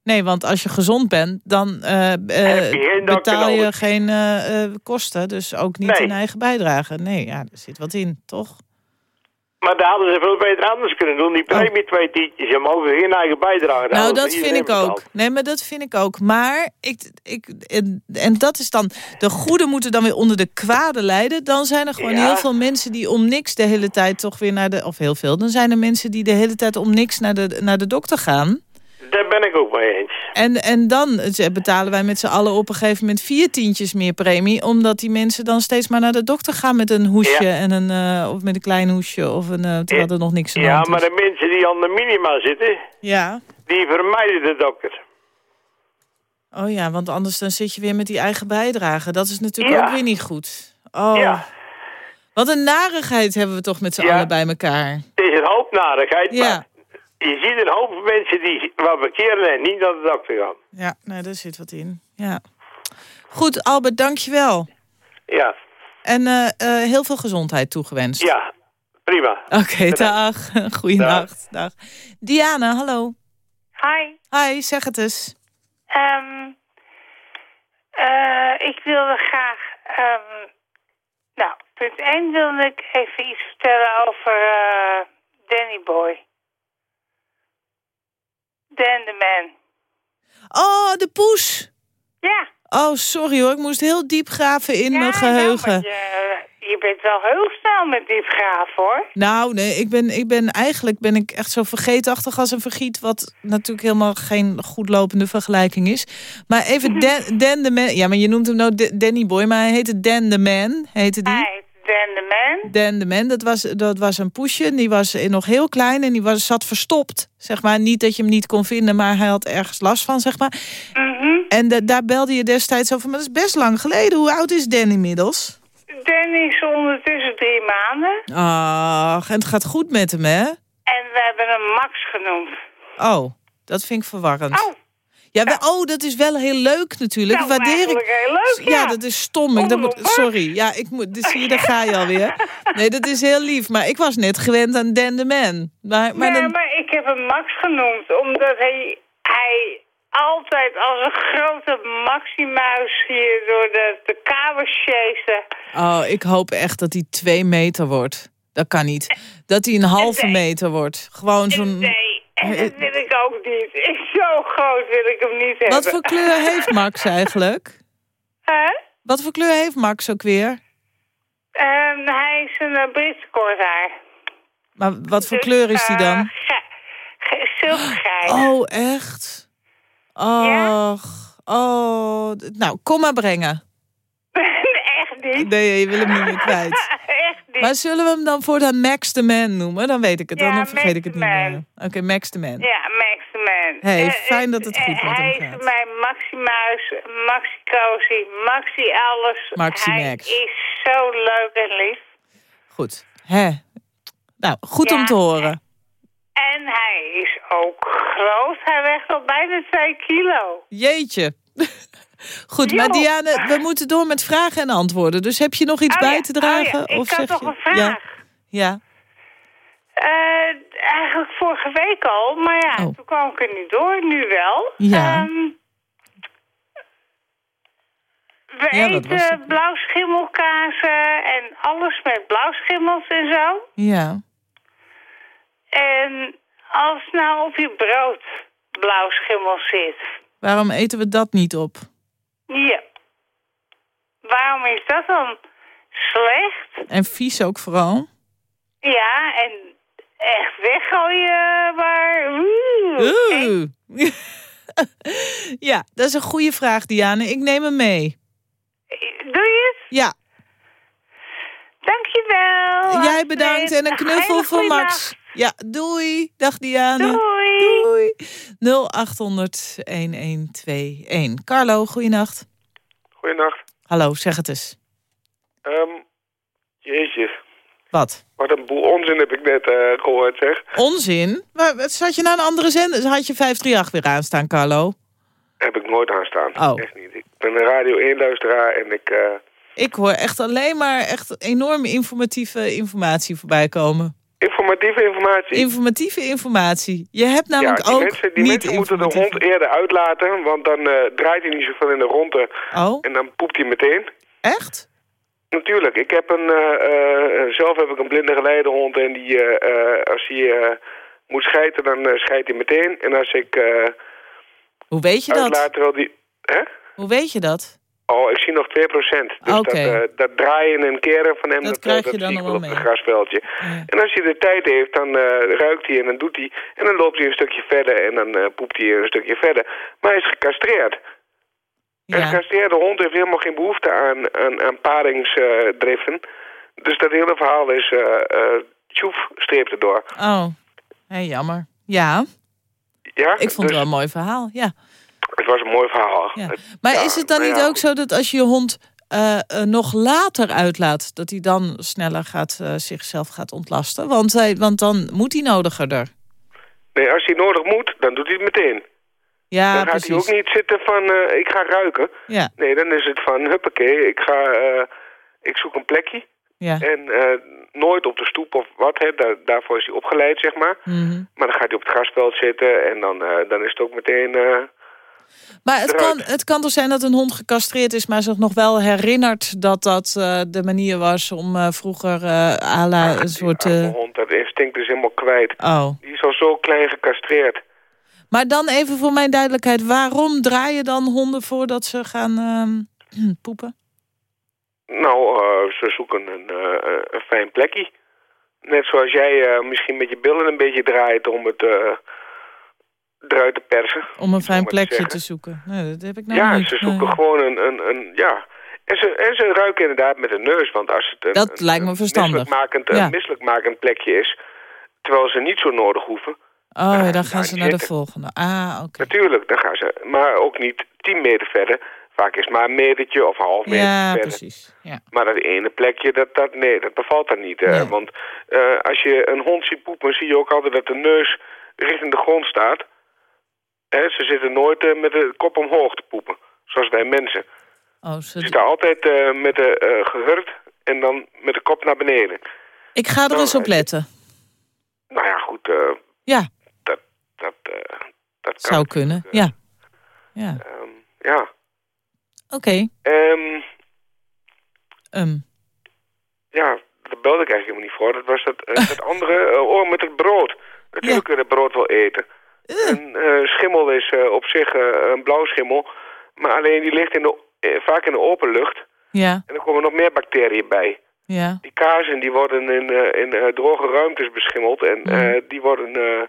Nee, want als je gezond bent, dan je dokter betaal je geen eh, kosten. Dus ook niet Nee. een eigen bijdrage. Nee, ja, er zit wat in, toch? Maar daar hadden ze veel beter anders kunnen doen. Die premie twee tientjes, je mogen geen eigen bijdrage Oh. Nou, dat vind ik ook. Nee, maar dat vind ik ook. Maar, ik, ik, en, en dat is dan... De goede moeten dan weer onder de kwade lijden. Dan zijn er gewoon Ja. heel veel mensen die om niks de hele tijd toch weer naar de... Of heel veel. Dan zijn er mensen die de hele tijd om niks naar de, naar de dokter gaan. Daar ben ik ook mee eens. En, en dan eh, betalen wij met z'n allen op een gegeven moment vier tientjes meer premie. Omdat die mensen dan steeds maar naar de dokter gaan met een hoesje. Ja. En een, eh, of met een klein hoesje. Of een, eh, terwijl er nog niks aan Ja, maar de mensen die aan de minima zitten, Ja. die vermijden de dokter. Oh ja, want anders dan zit je weer met die eigen bijdrage. Dat is natuurlijk Ja. ook weer niet goed. Oh. Ja. Wat een narigheid hebben we toch met z'n allen bij elkaar. Het is een hoop narigheid, Ja. maar je ziet een hoop mensen die wat bekeren en niet naar de dokter gaan. Ja, nee, daar zit wat in. Ja. Goed, Albert, dankjewel. Ja, En eh, eh, heel veel gezondheid toegewenst. ja, prima. Oké, dag. Goeienacht. Dag. Diana, hallo. Hi. Hi, zeg het eens. Ehm, eh, ik wilde graag... ehm, nou, punt 1 wilde ik even iets vertellen over eh, Danny Boy. Dan Man. Oh, de poes. Ja. Oh, sorry hoor. Ik moest heel diep graven in ja, mijn geheugen. Nou, je, je bent wel heel snel met diep graven, hoor. Nou, nee, ik ben, ik ben eigenlijk ben ik echt zo vergeetachtig als een vergiet... wat natuurlijk helemaal geen goed lopende vergelijking is. Maar even Dan, Dan the Man... Ja, maar je noemt hem nou Da- Danny Boy, maar hij heette Dan the Man, heette die. Hij Dan the Man. Dan the Man, dat was, dat was een poesje. Die was nog heel klein en die was, zat verstopt. Zeg maar, niet dat je hem niet kon vinden, maar hij had ergens last van, zeg maar. Mhm. En da- daar belde je destijds over, maar dat is best lang geleden. Hoe oud is Dan inmiddels? Dan is ondertussen drie maanden. Ach, en het gaat goed met hem, hè? En we hebben hem Max genoemd. Oh, dat vind ik verwarrend. Oh. Ja, oh, dat is wel heel leuk natuurlijk. Nou, Waardeer ik. heel leuk, ja. dat is stom. Ik, dat moet, sorry, ja, ik moet, dus je, daar ga je alweer. Nee, dat is heel lief, maar ik was net gewend aan Dan Man. Maar, maar nee, dan- maar ik heb hem Max genoemd, omdat hij, hij altijd als een grote maximuis hier door de, de kamer chase. Oh, ik hoop echt dat hij twee meter wordt. Dat kan niet. Dat hij een halve meter wordt. Gewoon zo'n... Nee, en dat wil ik ook niet. Ik, zo groot wil ik hem niet hebben. Wat voor kleur heeft Max eigenlijk? Hè? Wat voor kleur heeft Max ook weer? Ehm, hij is een uh, Britse korthaar. Maar wat voor Dus, kleur is hij eh, dan? ge- zilvergrijs. Oh, echt? Och, oh. Nou, kom maar brengen. Echt niet. Nee, je wil hem niet meer kwijt. Niet. Maar zullen we hem dan voortaan Max the Man noemen? Dan weet ik het, dan, Ja, dan vergeet Max ik het the niet Man. meer. Oké, Max the Man. Ja, Max de Man. Hey, Eh, fijn dat het eh, goed met hem Hij gaat. is mijn Maxi Muis, Maxi Cozy, Maxi alles. Maxi hij Max. is zo leuk en lief. Goed. Hè? Nou, goed om te horen. En hij is ook groot. Hij weegt al bijna 2 kilo. Jeetje. Goed, maar. Diane, we moeten door met vragen en antwoorden. Dus heb je nog iets Oh bij te dragen? oh ja, ik of had zeg nog je... een vraag. Ja. ja. Eh, eigenlijk vorige week al, maar ja, Oh. toen kwam ik er niet door. Nu wel. Ja. Ehm, we Ja, eten blauwschimmelkazen en alles met blauwschimmels en zo. Ja. En als nou op je brood blauwschimmel zit, Waarom eten we dat niet op? Waarom is dat dan slecht? En vies ook vooral. Ja, en echt weggooien, maar... Oeh. Oeh. ja, dat is een goede vraag, Diane. Ik neem hem mee. Doe je het? Ja, Dankjewel. jij bedankt en een knuffel voor Max. Ja, doei. Dag Diane. Doei. Doei. 0800 1121. Carlo, goeienacht. Goeienacht. Hallo, zeg het eens. Ehm jeetje, Wat? wat een boel onzin heb ik net eh, gehoord, zeg. Onzin? Wat, zat je naar een andere zender? Had je 538 weer aanstaan, Carlo? Heb ik nooit aanstaan. Oh. Echt niet. Ik ben een Radio 1-luisteraar en ik... eh, Ik hoor echt alleen maar echt enorme informatieve informatie voorbij komen. Informatieve informatie. Informatieve informatie. Je hebt ja, namelijk die ook mensen, die niet mensen moeten de hond eerder uitlaten, want dan eh, draait hij niet zoveel in de ronde Oh, en dan poept hij meteen. echt? Natuurlijk, ik heb een, eh, eh, zelf heb ik een blinde geleidehond en die, als hij moet schijten, dan scheidt hij meteen. En als ik Hoe weet je dat? die... Hè? Hoe weet je dat? Oh, ik zie nog 2%. Dus dat, eh, dat draaien en keren van hem, Dat dat, krijg je dat dan nog wel op mee. het grasveldje. Ja. En als hij de tijd heeft, dan eh, ruikt hij en dan doet hij. En dan loopt hij een stukje verder en dan eh, poept hij een stukje verder. Maar hij is gecastreerd. Een gecastreerde hond heeft helemaal geen behoefte aan, aan, aan paringsdriften. dus dat hele verhaal is eh tjoef, streep erdoor. Oh, hey, jammer. Ja, Ja, ik vond dus het wel een mooi verhaal. Ja. Het was een mooi verhaal. Ja. Maar ja, is het dan nou niet ja, ook zo dat als je je hond eh, eh, nog later uitlaat... dat hij dan sneller gaat, eh, zichzelf gaat ontlasten? Want, hij, want dan moet hij nodiger. Nee, als hij nodig moet, dan doet hij het meteen. Ja, dan gaat hij ook niet zitten van, ik ga ruiken. Ja, Nee, dan is het van, huppakee, ik ga, ik zoek een plekje. ja. En nooit op de stoep of wat, hè, daar, daarvoor is hij opgeleid, zeg maar. Mhm. Maar dan gaat hij op het grasveld zitten en dan, dan is het ook meteen... eh, Maar het eruit. kan, het kan toch zijn dat een hond gecastreerd is... maar zich nog wel herinnert dat dat eh, de manier was... om eh, vroeger eh à la een soort... eh, hond, dat instinct is helemaal kwijt. oh. Die is al zo klein gecastreerd. Maar dan even voor mijn duidelijkheid... waarom draaien dan honden voordat ze gaan ehm, poepen? Nou, eh, ze zoeken een, eh, een fijn plekje. Net zoals jij eh, misschien met je billen een beetje draait om het eh, eruit te persen. Om een fijn te plekje te zoeken. Nee, dat heb ik nou ja, niet. ze zoeken Nee. gewoon een, een, een ja. En ze, en ze ruiken inderdaad met de neus, want als het een, Dat een, lijkt me verstandig. misselijkmakend, Ja. een misselijkmakend plekje is, terwijl ze niet zo nodig hoeven. Oh, ja, dan gaan ze naar de volgende. Ah, oké. Natuurlijk, dan gaan ze, maar ook niet tien meter verder. Vaak is het maar een metertje of een half meter Ja, verder. precies. Ja. Maar dat ene plekje, dat, dat, nee, dat bevalt dan niet. Nee. Want eh, als je een hond ziet poepen, zie je ook altijd dat de neus richting de grond staat. Ze zitten nooit eh, met de kop omhoog te poepen, zoals wij mensen. Oh, Ze ze... zitten altijd eh, met de gehurkt en dan met de kop naar beneden. Ik ga er Nou, eens op letten. Nou ja, goed, Ja, dat, dat, dat kan. zou kunnen. Ja. Ja, Ehm, ja. oké. Ehm, Ehm, ja, daar belde ik eigenlijk helemaal niet voor. Dat was dat, dat andere oor met het brood. Natuurlijk kun je het brood wel eten. Een eh, schimmel is eh, op zich eh, een blauw schimmel. Maar alleen die ligt in de, eh, vaak in de open lucht. ja, En er komen nog meer bacteriën bij. ja. Die kazen die worden in, eh, in eh, droge ruimtes beschimmeld. En eh, die worden... eh,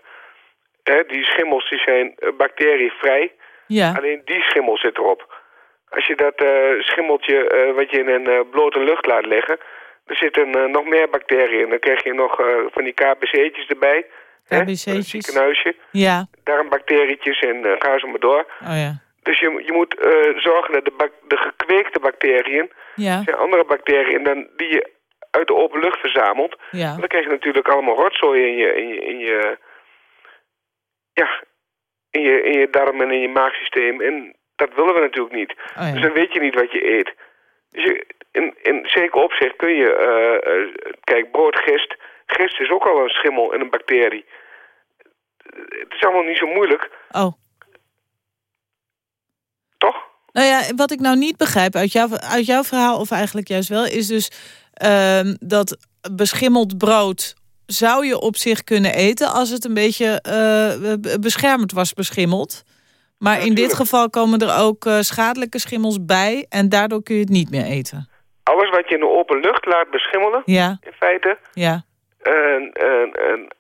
hè, die schimmels die zijn eh, bacterievrij. Ja. Alleen die schimmel zit erop. Als je dat eh, schimmeltje eh, wat je in een eh, blote lucht laat liggen... er zitten eh, nog meer bacteriën. Dan krijg je nog eh, van die KBC'tjes erbij. Hè, KBC'tjes. ziekenhuisje. Ja. Darmbacterietjes en eh, ga zo maar door. Oh ja. Dus je, je moet eh, zorgen dat de, de gekweekte bacteriën... Ja. zijn andere bacteriën dan die je uit de open lucht verzamelt. Ja. Dan krijg je natuurlijk allemaal rotzooi in je, in je, in je, ja, in je, in je darm en in je maagsysteem. En dat willen we natuurlijk niet. Oh ja. Dus dan weet je niet wat je eet. Dus je, in, in zeker opzicht kun je, eh, kijk, broodgist. Gist is ook al een schimmel en een bacterie. Het is allemaal niet zo moeilijk. Oh. Toch? Nou ja, wat ik nou niet begrijp uit, jouw uit jouw verhaal, of eigenlijk juist wel, is dus ehm, dat beschimmeld brood zou je op zich kunnen eten als het een beetje b- beschermd was beschimmeld. Maar in dit geval komen er ook eh, schadelijke schimmels bij en daardoor kun je het niet meer eten. Alles wat je in de open lucht laat beschimmelen, Ja, in feite, ja, Een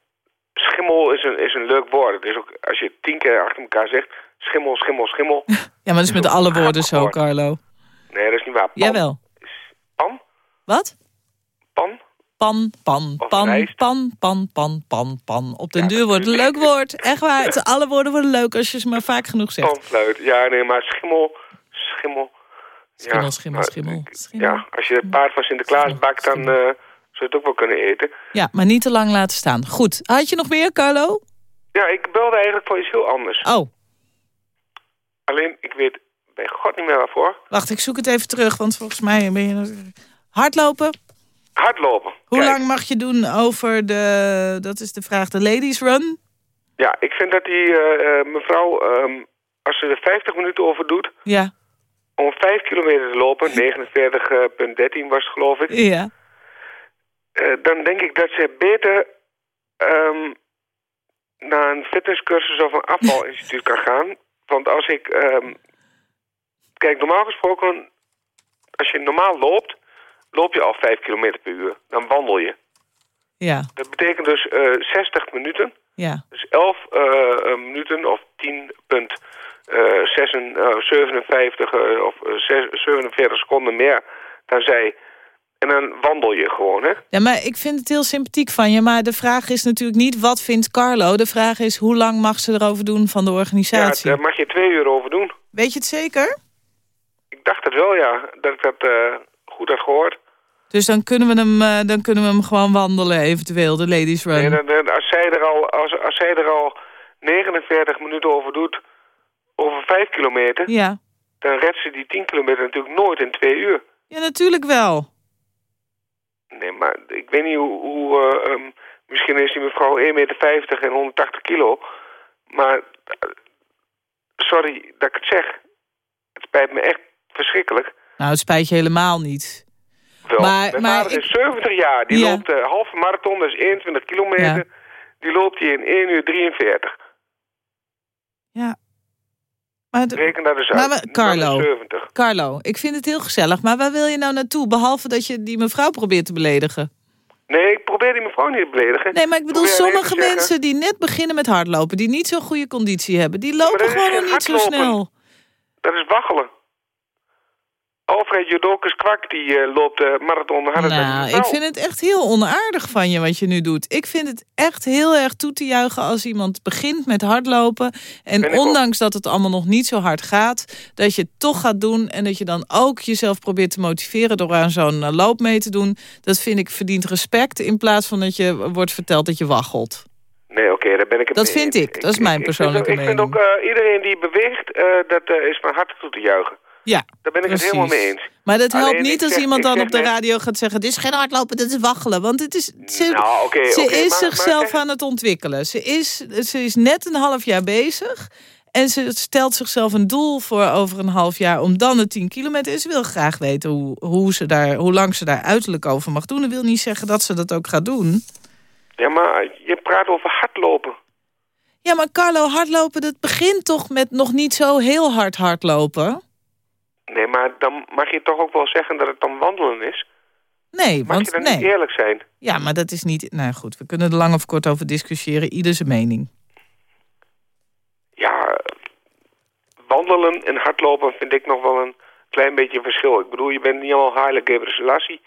schimmel is een, is een leuk woord. Het is ook, als je tien keer achter elkaar zegt, schimmel, schimmel, schimmel. ja, maar dat is met alle woorden zo, Carlo. Nee, dat is niet waar. Pan, Jawel. Pan? Wat? Pan? Pan, pan, pan, pan, pan, pan, pan, pan. Op den duur wordt het een leuk woord. Echt waar. Het- Alle woorden worden leuk als je ze maar vaak genoeg zegt. Panfluit. Ja, nee, maar schimmel, schimmel. Schimmel, ja, schimmel, maar- schimmel. Ja, als je het paard van Sinterklaas bakt, dan zou je het ook wel kunnen eten. Ja, maar niet te lang laten staan. Goed. Had je nog meer, Carlo? Ja, ik belde eigenlijk voor iets heel anders. Oh, Alleen, ik weet bij god niet meer waarvoor. wacht, ik zoek het even terug, want volgens mij ben je... Hardlopen? Hardlopen. Hoe Kijk, lang mag je doen over de... Dat is de vraag, de ladies run? Ja, ik vind dat die eh, eh, mevrouw, ehm, als ze er 50 minuten over doet... Ja. om 5 kilometer te lopen, 49,13 was het geloof ik... Ja. Eh, dan denk ik dat ze beter ehm, naar een fitnesscursus of een afvalinstituut kan gaan. Want als ik... ehm, kijk, normaal gesproken, als je normaal loopt, loop je al 5 kilometer per uur. Dan wandel je. Ja, Dat betekent dus eh 60 minuten. ja. Dus 11 eh, minuten of 10,57 eh, of eh, zes- 47 seconden meer dan zij. En dan wandel je gewoon, hè? Ja, maar ik vind het heel sympathiek van je. Maar de vraag is natuurlijk niet wat vindt Carlo. De vraag is hoe lang mag ze erover doen van de Ja, organisatie. daar mag je twee uur over doen. Weet je het zeker? Ik dacht het wel, ja. Dat ik dat eh, goed had gehoord. Dus dan kunnen we hem, eh, dan kunnen we hem gewoon wandelen eventueel, de ladies run. Nee, dan, dan- als, zij er al, als, als zij er al 49 minuten over doet, over 5 kilometer... Ja. dan redt ze die 10 kilometer natuurlijk nooit in twee uur. ja, natuurlijk wel. Nee, maar ik weet niet hoe... hoe eh, ehm, misschien is die mevrouw 1,50 meter en 180 kilo. Maar, eh, sorry dat ik het zeg. Het spijt me echt verschrikkelijk. Nou, het spijt je helemaal niet. Wel, Maar- mijn maar vader is 70 jaar. Die Ja. loopt de halve marathon, dat is 21 kilometer. Ja. Die loopt hij in 1 uur 43. Ja. Maar, de- Reken dat eens uit. maar we- Carlo, Dat is 70. Carlo, ik vind het heel gezellig. Maar waar wil je nou naartoe? Behalve dat je die mevrouw probeert te beledigen. Nee, ik probeer die mevrouw niet te beledigen. Nee, maar ik bedoel, probeer sommige zeggen- mensen die net beginnen met hardlopen... die niet zo'n goede conditie hebben, die lopen gewoon nog niet zo snel. Dat is waggelen. Alfred Jodokus Kwak, die eh, loopt de marathon harder Nou, ik vind het echt heel onaardig van je wat je nu doet. Ik vind het echt heel erg toe te juichen als iemand begint met hardlopen. En ik ondanks dat het allemaal nog niet zo hard gaat, dat je het toch gaat doen. En dat je dan ook jezelf probeert te motiveren door aan zo'n eh, loop mee te doen. Dat vind ik verdient respect in plaats van dat je wordt verteld dat je waggelt. Nee, oké, daar ben ik het Dat mee vind ik. Dat is mijn vind persoonlijke ook- Ik vind mening. ook eh, iedereen die beweegt, eh, dat eh, is van harte toe te juichen. Ja, Daar ben ik precies. het helemaal mee eens. Maar dat helpt Alleen, niet als zeg- iemand dan op de net- radio gaat zeggen... dit is geen hardlopen, dit is waggelen. Want het is, ze, Nou, ze is maar- maar zichzelf zeg- aan het ontwikkelen. Ze is, ze is net een half jaar bezig. En ze stelt zichzelf een doel voor over een half jaar... om dan de 10 kilometer. En ze wil graag weten hoe, hoe, ze daar, hoe lang ze daar uiterlijk over mag doen. Dat wil niet zeggen dat ze dat ook gaat doen. Ja, maar je praat over hardlopen. Ja, maar Carlo, hardlopen, dat begint toch met nog niet zo heel hard hardlopen? Nee, maar dan mag je toch ook wel zeggen dat het dan wandelen is? Nee, Mag want je dan nee. niet eerlijk zijn? Ja, maar dat is niet... Nou goed, we kunnen er lang of kort over discussiëren. Ieder zijn mening. wandelen en hardlopen vind ik nog wel een klein beetje verschil. Ik bedoel, je bent niet al Haile Gebrselassie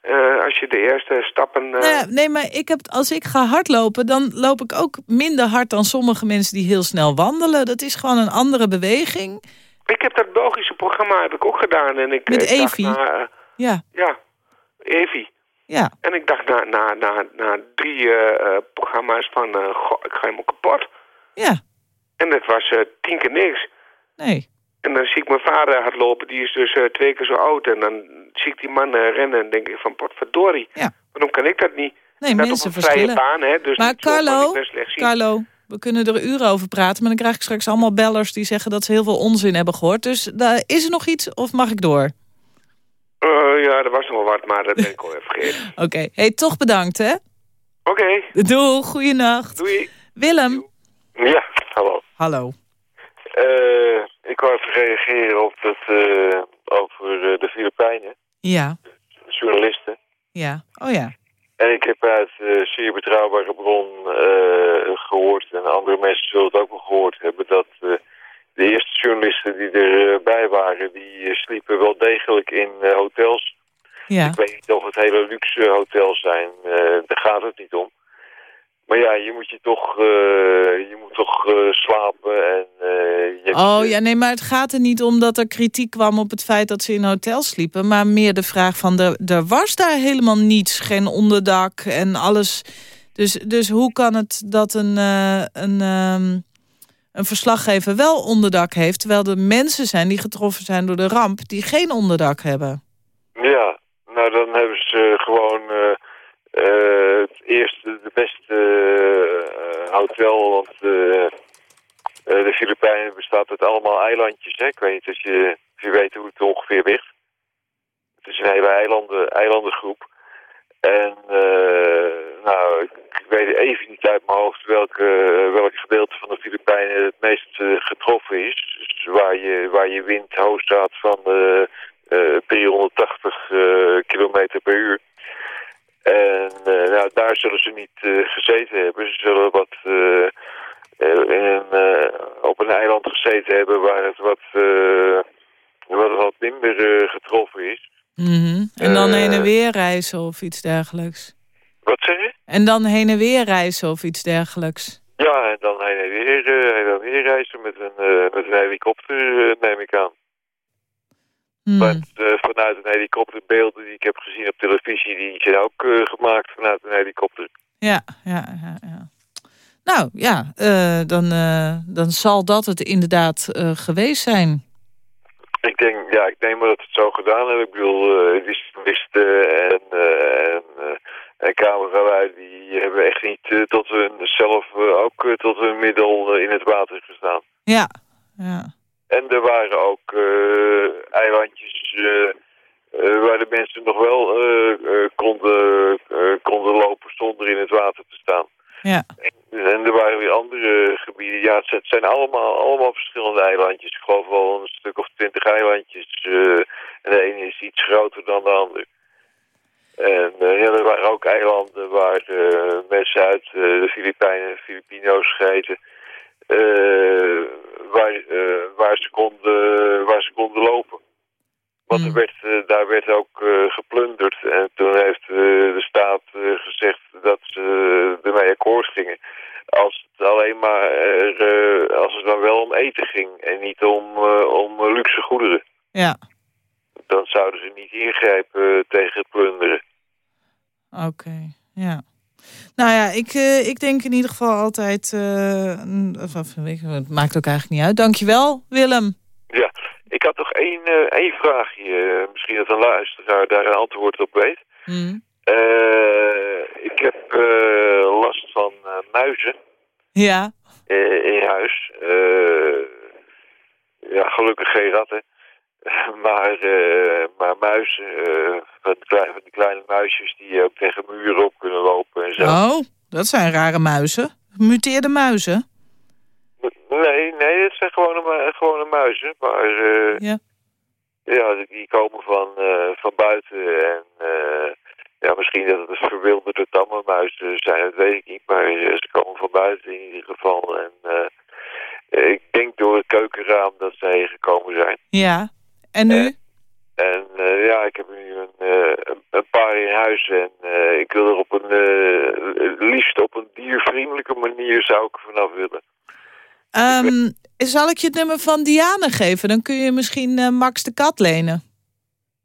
eh als je de eerste stappen... eh, Nou ja, nee, maar ik heb, als ik ga hardlopen, dan loop ik ook minder hard dan sommige mensen die heel snel wandelen. Dat is gewoon een andere beweging. Ik heb dat Belgische programma heb ik ook gedaan. En ik, Met ik dacht Evi? na, eh, Ja, ja, Evi. ja. En ik dacht na, na, na, na drie eh, eh, programma's van, eh, goh, ik ga helemaal kapot. Ja. En dat was eh, tien keer niks. Nee. En dan zie ik mijn vader hardlopen, die is dus eh, twee keer zo oud. En dan zie ik die man eh, rennen en denk ik van, potverdorie. Ja. Waarom kan ik dat niet? Nee, Net mensen op een vrije verschillen. baan, hè? Dus maar Carlo, ik. Carlo, we kunnen er uren over praten... maar dan krijg ik straks allemaal bellers die zeggen dat ze heel veel onzin hebben gehoord. Dus daar is er nog iets of mag ik door? Eh, ja, er was nog wel wat, maar dat ben ik al even vergeten. Oké, hey, toch bedankt hè? Oké, Doei, goeienacht. doei. Willem. Ja, hallo. Hallo. Eh, ik wou even reageren op het, eh, over eh, de Filipijnen, Ja, journalisten. ja. Oh ja. En ik heb uit eh, zeer betrouwbare bron eh, gehoord, en andere mensen zullen het ook wel gehoord hebben, dat eh, de eerste journalisten die erbij waren, die sliepen wel degelijk in hotels. Ja. Ik weet niet of het hele luxe hotels zijn, eh, daar gaat het niet om. Maar ja, je moet je toch, eh, je moet toch eh, slapen en eh, je hebt- Oh ja, nee, maar het gaat er niet om dat er kritiek kwam op het feit dat ze in hotels sliepen. Maar meer de vraag van, er, er was daar helemaal niets. Geen onderdak en alles. Dus, dus hoe kan het dat een, een, ehm, een verslaggever wel onderdak heeft... terwijl er mensen zijn die getroffen zijn door de ramp... die geen onderdak hebben? Ja, nou dan hebben ze gewoon het eerste, de beste eh, hotel, want eh, eh, de Filipijnen bestaat uit allemaal eilandjes. Hè? Ik weet niet of je, je weet hoe het ongeveer ligt. Het is een hele eilanden, eilandengroep. En nou, ik, weet even niet uit mijn hoofd welke, welk gedeelte van de Filipijnen het meest getroffen is. Dus waar je, waar je wind hoog staat van eh, 380 eh, kilometer per uur. En eh, nou, daar zullen ze niet eh, gezeten hebben. Ze zullen wat eh, in op een eiland gezeten hebben waar het wat, eh, wat, wat minder getroffen is. Mhm. En dan heen en weer reizen of iets dergelijks? Wat zeg je? En dan heen en weer reizen of iets dergelijks? Ja, en dan heen en weer, heen en weer reizen met een, eh, met een helikopter, neem ik aan. Hmm. Maar eh, vanuit een helikopterbeelden die ik heb gezien op televisie, die zijn ook eh, gemaakt vanuit een helikopter. Ja, ja, ja. ja. Nou ja, eh, dan, dan zal dat het inderdaad geweest zijn. Ik denk, ja, ik denk maar dat het zo gedaan hebben. Ik bedoel, journalisten en, en, en cameralui, die hebben echt niet tot hun, zelf ook tot hun middel in het water gestaan. Ja, ja. En er waren ook eh, eilandjes eh, eh, waar de mensen nog wel konden, konden lopen zonder in het water te staan. Ja. En er waren weer andere gebieden. Ja, het zijn allemaal, allemaal verschillende eilandjes. Ik geloof wel een stuk of twintig eilandjes. en de ene is iets groter dan de ander. En ja, er waren ook eilanden waar mensen uit de Filipijnen, Filipino's geheten, eh, waar, eh, waar, ze konden, waar ze konden lopen. Want er werd, eh, daar werd ook eh, geplunderd. En toen heeft eh, de staat eh, gezegd dat ze ermee akkoord gingen. Als het alleen maar eh, als het dan wel om eten ging en niet om, eh, om luxe goederen. Ja, Dan zouden ze niet ingrijpen eh, tegen het plunderen. oké. Ja. Nou ja, ik, eh, ik denk in ieder geval altijd... eh, of, of, het maakt ook eigenlijk niet uit. Dankjewel, Willem. Ja, ik had nog één, eh, één vraagje. misschien dat een luisteraar daar een antwoord op weet. Hmm. Ik heb last van muizen Ja, in huis. Ja, gelukkig geen ratten. maar, eh, maar muizen, eh, van, die kleine, van die kleine muisjes die ook tegen muren op kunnen lopen en zo. oh, dat zijn rare muizen. Muteerde muizen. Nee, nee, het zijn gewone, gewone muizen. Maar eh, Ja. ja, die- komen van, eh, van buiten. En eh, ja, misschien dat het verwilderde tamme muizen zijn, dat weet ik niet. Maar eh, ze komen van buiten in ieder geval. En eh, ik denk door het keukenraam dat zij gekomen zijn. Ja. En nu? En eh, ja, ik heb nu een, eh, een, een paar in huis en eh, ik wil er op een, eh, liefst op een diervriendelijke manier zou ik vanaf willen. Ehm, zal ik je het nummer van Diane geven? Dan kun je misschien eh, Max de kat lenen.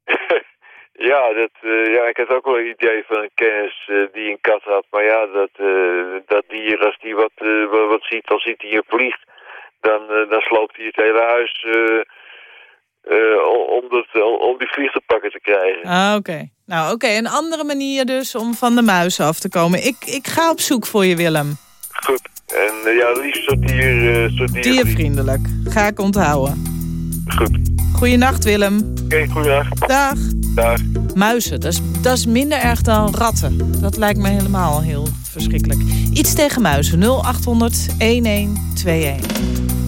Ja, dat, eh, ja, ik had ook wel een idee van een kennis eh, die een kat had. Maar ja, dat, eh, dat dier, als die wat, eh, wat, ziet, dan ziet hij een vlieg. Dan, eh, dan sloopt hij het hele huis eh, eh, om, dat, om die vlieg te pakken te krijgen. Ah, oké. Nou, oké. Een andere manier dus om van de muizen af te komen. Ik, ik ga op zoek voor je, Willem. Goed. En eh, ja, liefst dier... eh, soort dier Diervriendelijk. Ga ik onthouden. Goed. Goeienacht, Willem. Oké, goeiedag. Dag. Dag. Muizen, dat is, dat is minder erg dan ratten. Dat lijkt me helemaal heel verschrikkelijk. Iets tegen muizen. 0800 1121.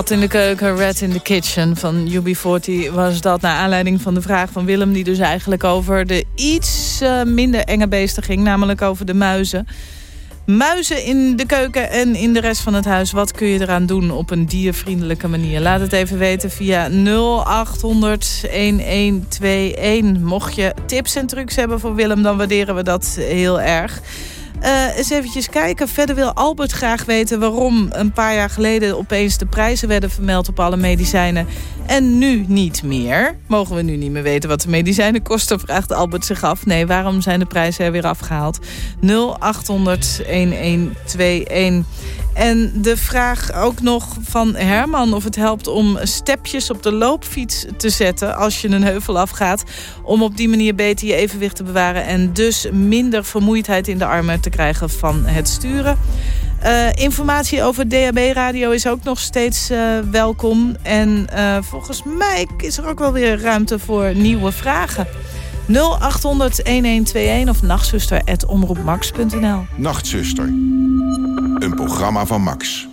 Rat in de keuken, rat in the kitchen van UB40 was dat... naar aanleiding van de vraag van Willem... die dus eigenlijk over de iets uh, minder enge beesten ging... namelijk over de muizen. Muizen in de keuken en in de rest van het huis. Wat kun je eraan doen op een diervriendelijke manier? Laat het even weten via 0800-1121. Mocht je tips en trucs hebben voor Willem... dan waarderen we dat heel erg. Uh, eens eventjes kijken. Verder wil Albert graag weten waarom een paar jaar geleden opeens de prijzen werden vermeld op alle medicijnen. En nu niet meer. Mogen we nu niet meer weten wat de medicijnen kosten, vraagt Albert zich af. Nee, waarom zijn de prijzen er weer afgehaald? 0800 1121. En de vraag ook nog van Herman of het helpt om stepjes op de loopfiets te zetten als je een heuvel afgaat. Om op die manier beter je evenwicht te bewaren en dus minder vermoeidheid in de armen te krijgen van het sturen. Uh, informatie over DHB-radio is ook nog steeds uh, welkom. En uh, volgens mij is er ook wel weer ruimte voor nieuwe vragen. 0800-1121 of nachtzuster.omroepmax.nl Nachtzuster, een programma van Max.